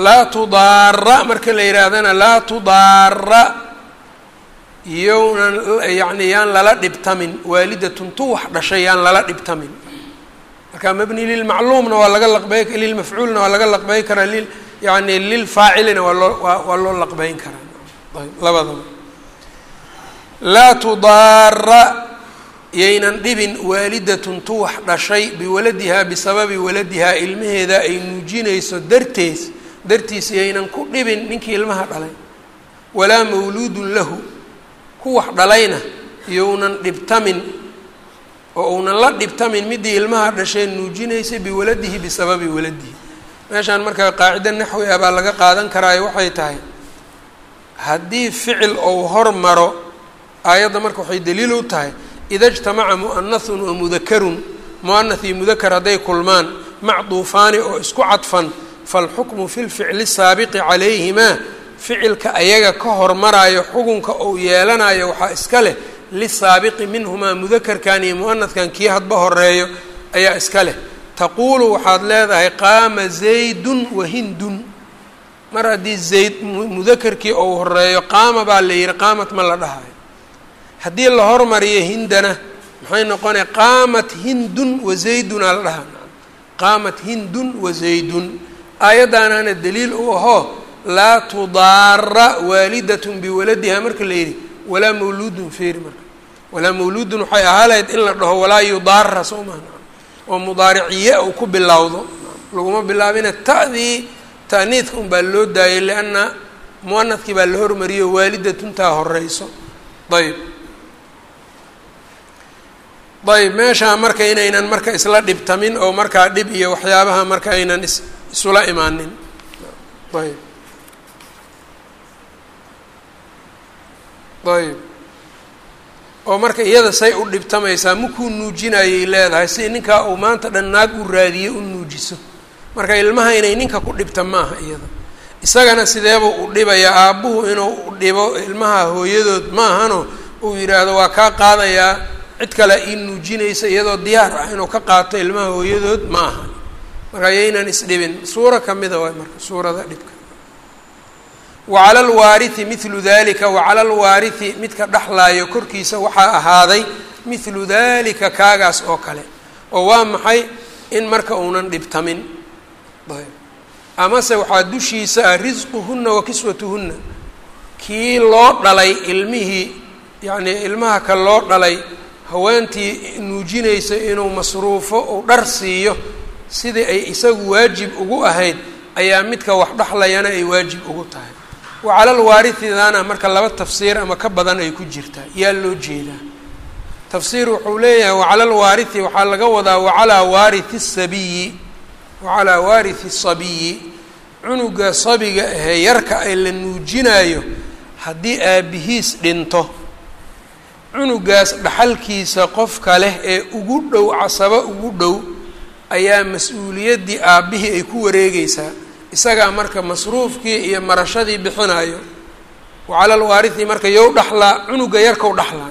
laa tudaara marka la yihaahdana laa tudaara yownan yani yaan lala dhibtamin waalidatun tu wax dhashay yaan lala dhibtamin. Marka mabni lilmacluumna waa laga laqbey lilmafcuulna waa laga laqbeyn karaa lil yani lilfaacilina waa loo waa loo laqbeyn karaa ayb labadaba laa tudaara yaynan dhibin waalidatun tu wax dhashay biwaladihaa bisababi waladihaa ilmaheeda ay nuujinayso dartees dartiis yaynan ku dhibin ninkii ilmaha dhalay. Walaa mawluudun lahu ku wax dhalayna younan dhibtamin oo uunan la dhibtamin midii ilmaha dhashee nuujinaysay biwaladihi bisababi waladihi. Meeshaan markaa qaacido naxwi ah baa laga qaadan karaayo waxay tahay haddii ficil ou hormaro aayadda marka waxay daliil u tahay ida ijtamaca mu'anathun wa mudakarun mu'anath iyo mudakar hadday kulmaan macduufaani oo isku cadfan falxukmu fi lficli saabiqi calayhimaa ficilka ayaga ka hormarayo xukunka uu yeelanayo waxaa iska leh lisaabiqi minhumaa mudakarkan iyo mu'anadkan kii hadba horeeyo ayaa iska leh. Taquulu waxaad leedahay qaama zaydun wa hindun mar haddii zayd mudakarkii uu horeeyo qaama baa la yihi qaamat ma la dhahayo. Haddii la hormariyo hindana maxay noqonay qaamat hindun wa zaydunaa la dhaha qaamat hindun wa zaydun. Aayaddaanaana daliil u ahoo laa tudaara waalidatun biwaladiha marka la yidhi walaa mawluudun feeri marka. Walaa mawluudun waxay ahaa in la dhaho walaa yudaara soo maha oo mudaariciye uu ku bilowdo. Laguma bilaabina ta'dii ta'niidka un baa loo daayay lianna mu'anadkii baa la hormariyo waalidatuntaa horeyso ayb ayb meeshaa marka inaynan marka isla dhibtamin oo markaa dhib iyo waxyaabaha marka aynan is isula imaanin. Ayb ayb oo marka iyada say u dhibtamaysaa makuu nuujinayay leedahay si ninkaa uu maanta dhan naag u raadiyo u nuujiso marka ilmaha inay ninka ku dhibta maaha iyada. Isagana sideebuu u dhibayaa aabbuhu inuu dhibo ilmaha hooyadood maahano uu yidhaahdo waa kaa qaadayaa cid kale ii nuujinaysa iyadoo diyaar ah inuu ka qaato ilmaha hooyadood ma aha marka yaynan isdhibin suuro kamida waay marka suurada dhibka. Wacala alwaarithi mithlu dalika wacala alwaarithi midka dhexlaayo korkiisa waxaa ahaaday mithlu dalika kaagaas oo kale. Oo waa maxay in marka uunan dhibtamin amase waxaa dushiisa ah risquhunna wa kiswatuhunna. Kii loo dhalay ilmihii yacnii ilmaha ka loo dhalay haweentii nuujinaysa inuu masruufo uu dhar siiyo sidii ay isagu waajib ugu ahayd ayaa midka wax dhexlayana ay waajib ugu tahay. Wacalal waarithidaana marka laba tafsiir ama ka badan ay ku jirtaa. Yaa loo jeedaa. Tafsiir wuxuu leeyahay wacalal waarithi waxaa laga wadaa wacalaa waarithi sabiyi wacalaa waarithi sabiyi cunuga sabiga ahee yarka ay la nuujinaayo haddii aabihiis dhinto. Cunugaas dhaxalkiisa qofka leh ee ugu dhow casabo ugu dhow ayaa mas'uuliyaddii aabbihii ay ku wareegeysaa isagaa marka masruufkii iyo marashadii bixinayo wacalal waarithi marka yow dhaxlaa cunuga yarkau dhaxlaa.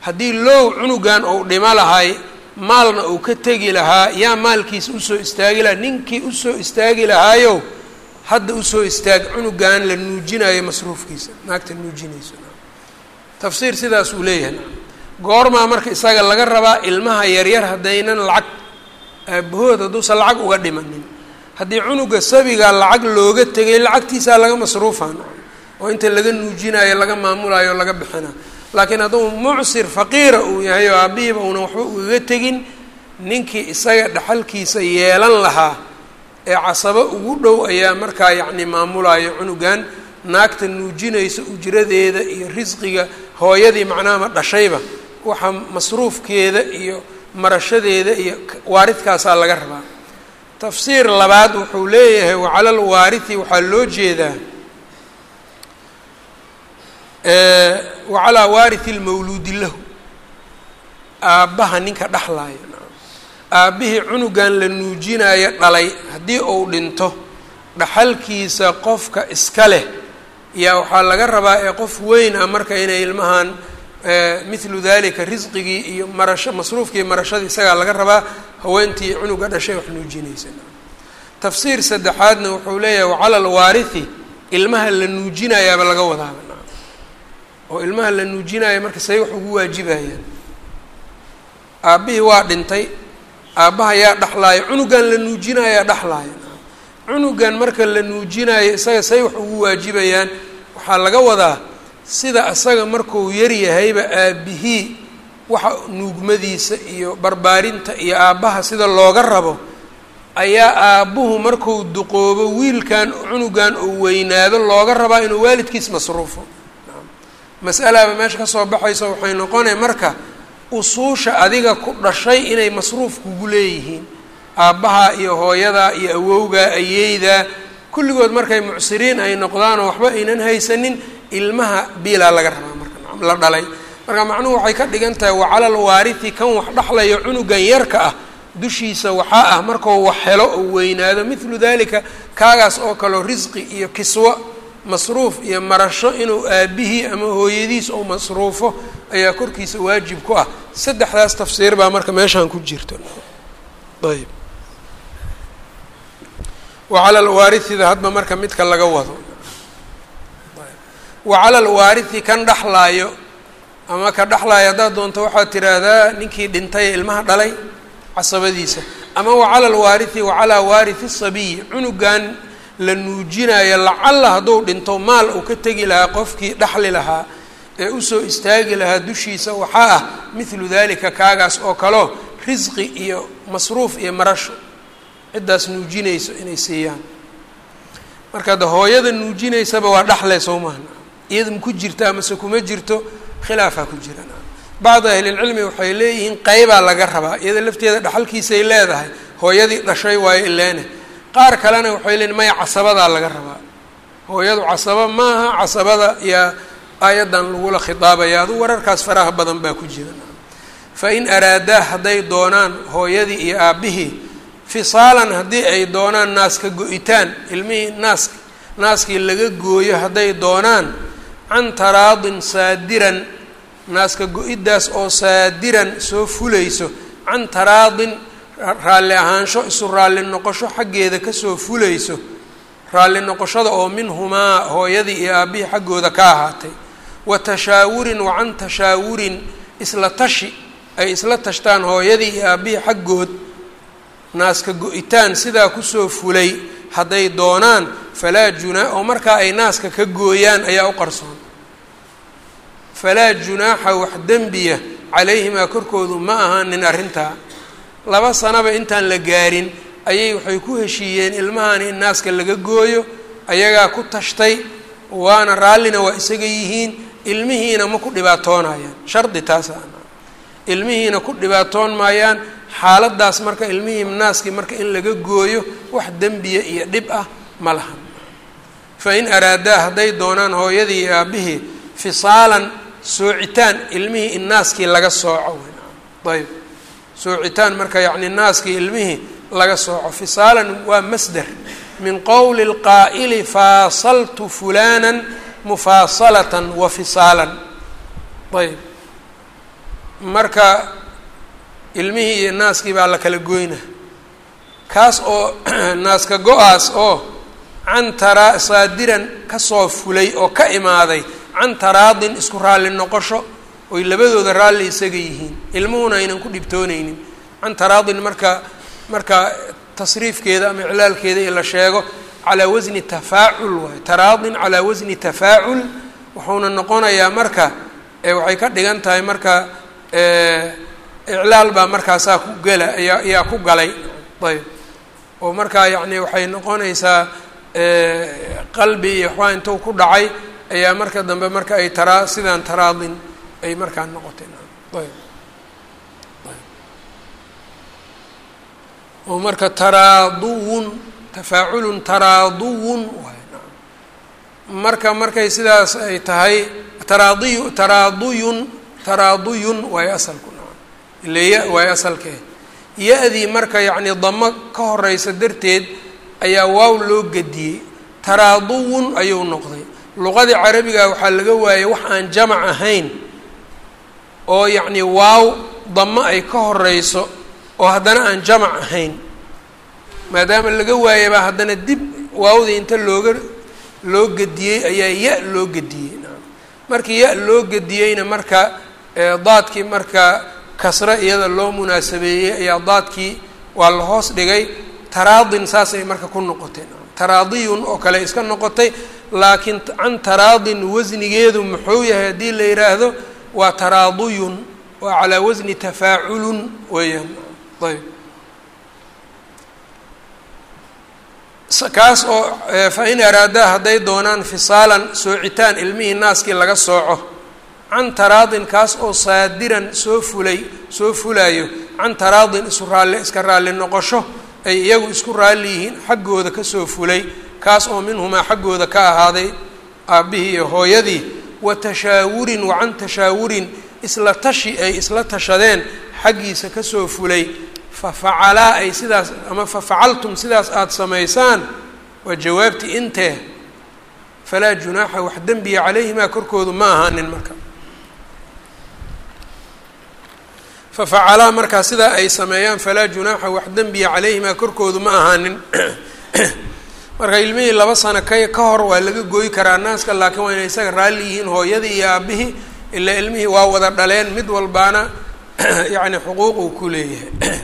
Haddii low cunugan ou dhimo lahay maalna uu ka tegi lahaa yaa maalkiisa u soo istaagi lahaa ninkii u soo istaagi lahaayow hadda u soo istaag cunugan la nuujinayo masruufkiisa. Naagta nuujinayso. Tafsiir sidaas uu leeyahay. Goormaa marka isaga laga rabaa ilmaha yaryar haddaynan lacag aabahood hadduusan lacag uga dhimanin. Haddii cunuga sabiga lacag looga tegay lacagtiisaa laga masruufaa oo inta laga nuujinayo laga maamulayo laga bixina laakiin hadduu mucsir faqiira uu yahay oo aabihiiba uunan waxba ugaga tegin ninkii isaga dhaxalkiisa yeelan lahaa ee casabo ugu dhow ayaa markaa yacni maamulayo cunugan naagta nuujinaysa ujradeeda iyo risqiga hooyadii macnahama dhashayba waxa masruufkeeda iyo marashadeeda iyo waaridkaasaa laga rabaa. Tafsiir labaad wuxuu leeyahay wacalal waarithi waxaa loo jeedaa wacalaa waarithi lmawluudi lahu. Aabbaha ninka dhexlaaya aabbihii cunugan la nuujinayo dhalay haddii uu dhinto dhaxalkiisa qofka iska leh yaa waxaa laga rabaa ee qof weyn ah marka inay ilmahan mithlu dalika risqigii iyo marasho masruufkii marashadii isagaa laga rabaa haweentii cunuga dhashay wax nuujinaysa tafsiir saddexaadna wuxuu leeyahay wacala alwaarithi ilmaha la nuujinayaaba laga wadaaba oo ilmaha la nuujinaya marka say wax ugu waajibayaan aabbihii waa dhintay aabbaha yaa dhexlaaya cunugan la nuujinayaa dhexlaaya cunugan marka la nuujinayo isaga say wax ugu waajibayaan waxaa laga wadaa sida isaga markuu yar yahayba aabihii waxa nuugmadiisa iyo barbaarinta iyo aabbaha sida looga rabo ayaa aabbuhu marku duqoobo wiilkan cunugan uu weynaado looga rabaa inuu waalidkiis masruufo mas'alaaba meesha ka soo baxaysa waxay noqonay marka usuusha adiga ku dhashay inay masruuf kugu leeyihiin. Aabbaha iyo hooyada iyo awowga ayeyda kulligood markay mucsiriin ay noqdaan oo waxba aynan haysanin ilmaha biilaa laga rabaa marka la dhalay. Marka macnuhu waxay ka dhigan tahay wacalal waariti kan wax dhexlayo cunugan yarka ah dushiisa waxaa ah markuu wax helo oo weynaado. Mithlu dalika kaagaas oo kaleo risqi iyo kiswo masruuf iyo marasho inuu aabihii ama hooyadiis ou masruufo ayaa korkiisa waajib ku ah. Saddexdaas tafsiir baa marka meeshaan ku jirta ayb wacala alwaarithida hadba marka midka laga wado. Wacala alwaarithi kan dhexlaayo ama ka dhexlaayo haddaad doonto waxaad tiraahdaa ninkii dhintay ilmaha dhalay casabadiisa. Ama wacala alwaarithi wacalaa waarithi sabiyi cunugan la nuujinayo lacalla hadduu dhinto maal uu ka tegi lahaa qofkii dhexli lahaa ee u soo istaagi lahaa dushiisa waxaa ah mithlu dalika kaagaas oo kaleo risqi iyo masruuf iyo marasho. Ciddaas nuujinayso inay siiyaan. Marka de hooyada nuujinaysaba waa dhexle soo maha iyada ma ku jirta amase kuma jirto khilaafaa ku jira bacdi ahlilcilmi waxay leeyihiin qeybaa laga rabaa iyada lafteeda dhexalkiisay leedahay hooyadii dhashay waayo ileene qaar kalena waxay leeyihiin maya casabadaa laga rabaa. Hooyadu casaba maaha casabada yaa aayaddan lagula khitaabaya. Adu wararkaas faraha badan baa ku jira. Fa in araadaa hadday doonaan hooyadii iyo aabbihii fisaalan haddii ay doonaan naaska go-itaan ilmihii naas naaskii laga gooyo hadday doonaan can taraadin saadiran naaska go-iddaas oo saadiran soo fulayso can taraadin raalli ahaansho isu raalli noqosho xaggeeda ka soo fulayso raalli noqoshada oo minhumaa hooyadii iyo aabbihii xaggooda ka ahaatay. Wa tashaawurin wa can tashaawurin isla tashi ay isla tashtaan hooyadii iyo aabbihii xaggood naaska go-itaan sidaa ku soo fulay hadday doonaan falaa junaa oo markaa ay naaska ka gooyaan ayaa u qarsoon. Falaa junaaxa wax dembiya calayhimaa korkoodu ma ahaanin arrintaa laba sanaba intaan la gaarin ayay waxay ku heshiiyeen ilmahani in naaska laga gooyo ayagaa ku tashtay waana raallina waa isaga yihiin ilmihiina ma ku dhibaatoonayaan. Shardi taas ilmihiina ku dhibaatoon maayaan xaaladaas marka ilmihii naaskii marka in laga gooyo wax dembiya iyo dhib ah ma laha fa in araadaa hadday doonaan hooyadii iyo aabbihii fisaalan soocitaan ilmihii in naaskii laga sooco. Ayb soocitaan marka yacni naaskii ilmihii laga sooco. Fisaalan waa masder. Min qowli اlqaa'ili faasaltu fulana mufaasalatan wa fisaalan. Ayb marka ilmihii iyo naaskii baa la kala goyna. Kaas oo naaska go'aas oo can taraa saadiran ka soo fulay oo ka imaaday can taraadin isku raalli noqosho oy labadooda raalli isaga yihiin ilmuhuna aynan ku dhibtooneynin can taraadin marka marka tasriifkeeda ama iclaalkeeda in la sheego calaa wasni tafaacul waayo taraadin calaa wasni tafaacul wuxuuna noqonayaa marka waxay ka dhigan tahay marka iclaal baa markaasaa ku ayaa ayaa ku galay. Ayb. Oo markaa yacni waxay noqonaysaa qalbi iyo waxbaa intuu ku dhacay ayaa marka dambe marka ay taraa sidaan taraadin ay markaa noqotay ayb. Oo marka taraaduwun tafaaculun taraaduwun waay marka markay sidaas ay tahay taraadiyu taraaduyun taraaduyun waayo asalku ile ya waayo asalkee. Ya-dii marka yacni damo ka horeysa darteed ayaa waaw loo gediyey taraaduwun ayuu noqday. Luqadii carabiga waxaa laga waayey wax aan jamac ahayn oo yacni waaw damo ay ka horeyso oo haddana aan jamac ahayn. Maadaama laga waayabaa haddana dib waawdii inta looga loo gediyey ayaa ya loo gediyey markii ya loo gediyeyna marka daadkii marka kasre iyada loo munaasabeeyey ayaa daadkii waa la hoos dhigay. Taraadin saasay marka ku noqotay. Taraadiyun oo kale iska noqotay laakiin can taraadin wasnigeedu muxuu yahay haddii la yidhaahdo waa taraaduyun waa calaa wasni tafaaculun weeyaan. Ayb. Kaas oo fa in araadaa hadday doonaan fisaalan soocitaan ilmihii naaskii laga sooco can taraadin kaas oo saadiran soo fulay soo fulaayo can taraadin isu raalli iska raalli noqosho ay iyagu isku raalli yihiin xaggooda ka soo fulay kaas oo minhumaa xaggooda ka ahaaday aabbihii iyo hooyadii wa tashaawurin wa can tashaawurin isla tashi ay isla tashadeen xaggiisa ka soo fulay fa facalaa ay sidaas ama fa facaltum sidaas aada samaysaan waa jawaabtii intee? Falaa junaaxa wax dembiya calayhimaa korkoodu ma ahaanin marka. Fa facalaa markaa sidaa ay sameeyaan falaa junaaxa wax dembiya calayhimaa korkoodu ma ahaanin marka ilmihii laba sano ka ka hor waa laga gooyi karaa naaska laakiin waa inay isaga raalli yihiin hooyadii iyo aabihii ilaa ilmihii waa wada dhaleen mid walbaana yacni xuquuq uu ku leeyahay.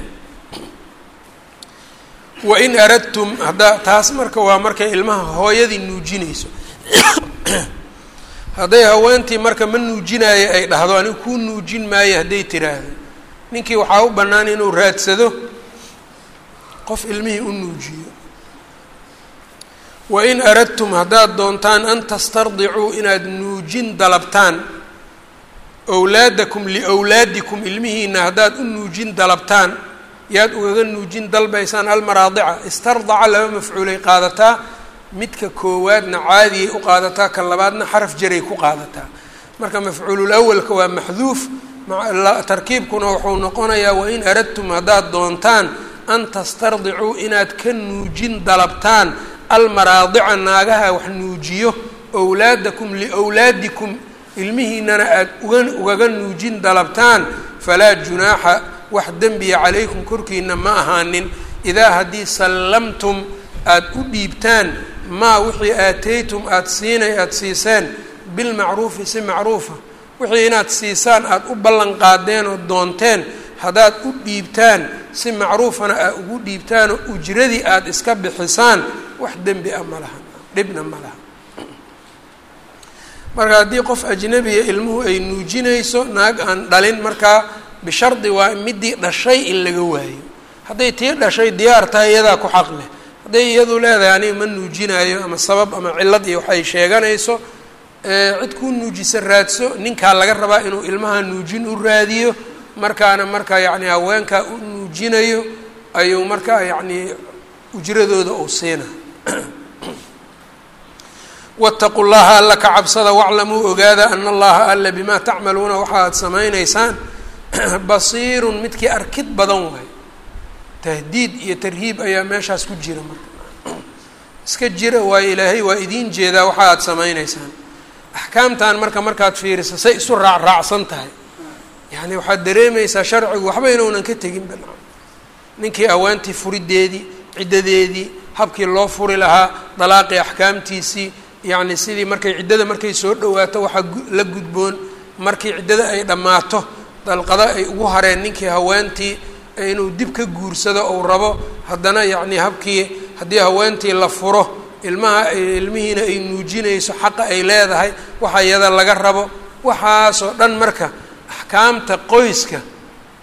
Wain aradtum haddaa taas marka waa markay ilmaha hooyadii nuujinayso. Hadday haweentii marka ma nuujinaayo ay dhahdo anigu kuu nuujin maayo hadday tiraahdo. Ninkii waxaa u bannaan inuu raadsado qof ilmihii u nuujiyo wain aradtum haddaad doontaan an tastardicuu inaad nuujin dalabtaan. Owlaadakum liwlaadikum ilmihiina haddaad u nuujin dalabtaan. Yaad ugaga nuujin dalbaysaan almaraadica istardaca laba mafcuulay qaadataa. Midka koowaadna caadiyay u qaadataa ka labaadna xaraf jaray ku qaadataa. Marka mafcuulul awalka waa maxduuf. Tarkiibkuna wuxuu noqonayaa wain aradtum haddaad doontaan an tastardicuu inaad ka nuujin dalabtaan almaraadica naagaha wax nuujiyo owlaadakum liwlaadikum ilmihiinana uga ugaga nuujin dalabtaan falaa junaaxa wax dembiya calaykum korkiina ma ahaanin. Idaa haddii sallamtum aada u dhiibtaan maa wixii aataytum aada siinay aada siiseen bilmacruufi si macruufa wixii inaad siisaan aada u ballan qaadeen oo doonteen haddaad u dhiibtaan si macruufana aad ugu dhiibtaanoo ujradii aada iska bixisaan wax dembi ah ma laha dhibna ma laha. Marka haddii qof ajnabiya ilmuhu ay nuujinayso naag aan dhalin markaa bishardi waa midii dhashay in laga waayo. Hadday tii dhashay diyaar tahay iyadaa ku xaq leh. Hadday iyadu leedahay aniga ma nuujinaayo ama sabab ama cillad iyo waxay sheeganayso cid kuu nuujisa raadso ninkaa laga rabaa inuu ilmaha nuujin u raadiyo markaana marka yacni haweenkaa u nuujinayo ayuu markaa yacni ujradooda uu siina. Waataqu llaha alla ka cabsada waclamuu ogaada ana allaha alla bimaa tacmaluuna waxa aad samaynaysaan. Basiirun midkii arkid badan waayo tahdiid iyo tarhiib ayaa meeshaas ku jira marka. Iska jira waayo ilaahay waa idiin jeedaa waxa aad samaynaysaan. Axkaamtan marka markaad fiiriso say isu raacraacsan tahay yacni waxaad dareemaysaa sharcigu waxba inuunan ka tegin ba ninkii awaantii furideedii ciddadeedii habkii loo furi lahaa dalaaqii axkaamtiisii yacni sidii markay ciddada markay soo dhawaato waxaa la gudboon markii ciddada ay dhammaato dalqado ay ugu hareen ninkii haweentii inuu dib ka guursado ou rabo haddana yacni habkii haddii haweentii la furo ilmaha ilmihiina ay nuujinayso xaqa ay leedahay waxa iyada laga rabo waxaasoo dhan marka axkaamta qoyska.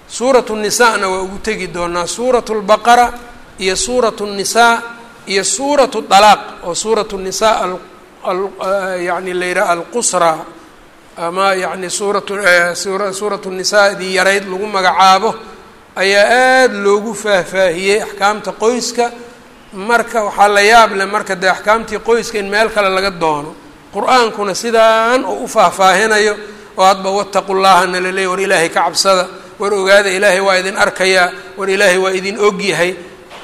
Suuratu nisaana waa ugu tegi doonaa suuratu lbaqara iyo suuratu nnisaa iyo suuratu dalaaq oo suuratu nisaa yani la alqusra ama yani suuratu suuratu nisaadii yarayd lagu magacaabo ayaa aada loogu faahfaahiyey axkaamta qoyska. Marka waxaa la yaab leh marka dee axkaamtii qoyska in meel kale laga doono. Qur'aankuna sidaan oo u faahfaahinayo oo hadba wataqu llaha na la leeyay war ilaahay ka cabsada. War ogaada ilaahay waa idin arkayaa. War ilaahay waa idin ogyahay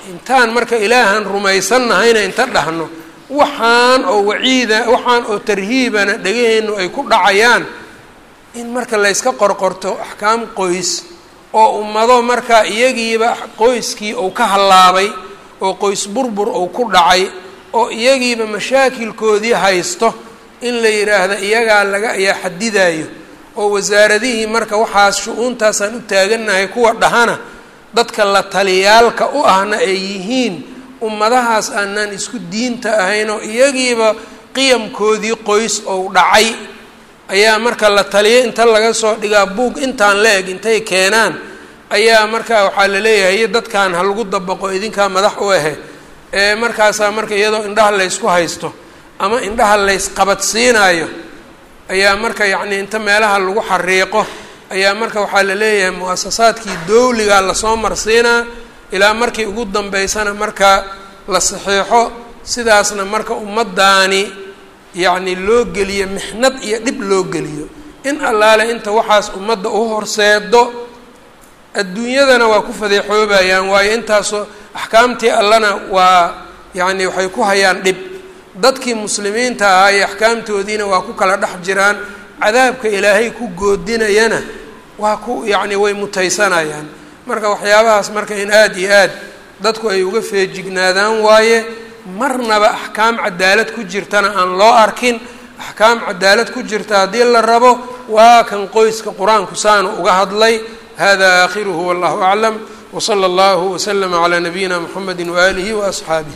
intaan marka ilaahan rumaysannahayna inta dhahno waxaan oo waciida waxaan oo tarhiibana dhegaheennu ay ku dhacayaan. In marka layska qorqorto axkaam qoys oo ummado markaa iyagiiba qoyskii uu ka hallaabay oo qoys burbur uu ku dhacay oo iyagiiba mashaakilkoodii haysto in la yidhaahda iyagaa laga ayaa xadidayo oo wasaaradihii marka waxaas shu-uuntaasaan u taagannahay kuwa dhahana dadka la taliyaalka u ahna ay yihiin ummadahaas aanaan isku diinta ahayn oo iyagiiba qiyamkoodii qoys ou dhacay. Ayaa marka la taliyo inta laga soo dhigaa buug intaan la eg intay keenaan ayaa marka waxaa la leeyahay dadkan ha lagu dabaqo idinkaa madax u ahe ee markaasaa marka iyadoo indhaha laysku haysto ama indhaha laysqabadsiinayo ayaa marka yacni inta meelaha lagu xariiqo ayaa marka waxaa la leeyahay mu'asasaadkii dowliga la soo marsiinaa ilaa markii ugu dambeysana marka la saxiixo sidaasna marka ummadaani yacni loo geliyo mixnad iyo dhib loo geliyo. In allaale inta waxaas ummadda u horseedo adduunyadana waa ku fadeexoobayaan waayo intaasoo axkaamtii allana waa yacni waxay ku hayaan dhib dadkii muslimiinta ahaa iyo axkaamtoodiina waa ku kala dhex jiraan cadaabka ilaahay ku goodinayana waa ku yacni way mutaysanayaan. Marka waxyaabahaas marka in aada iyo aad dadku ay uga feejignaadaan waaye marnaba axkaam cadaalad ku jirtana aan loo arkin. Axkaam cadaalad ku jirta haddii la rabo waa kan qoyska qur'aanku saanu uga hadlay. Hada aakhiruhu wallahu aclam wsala allahu waslama calaa nabiyina mxamedi waaalihi waasxaabih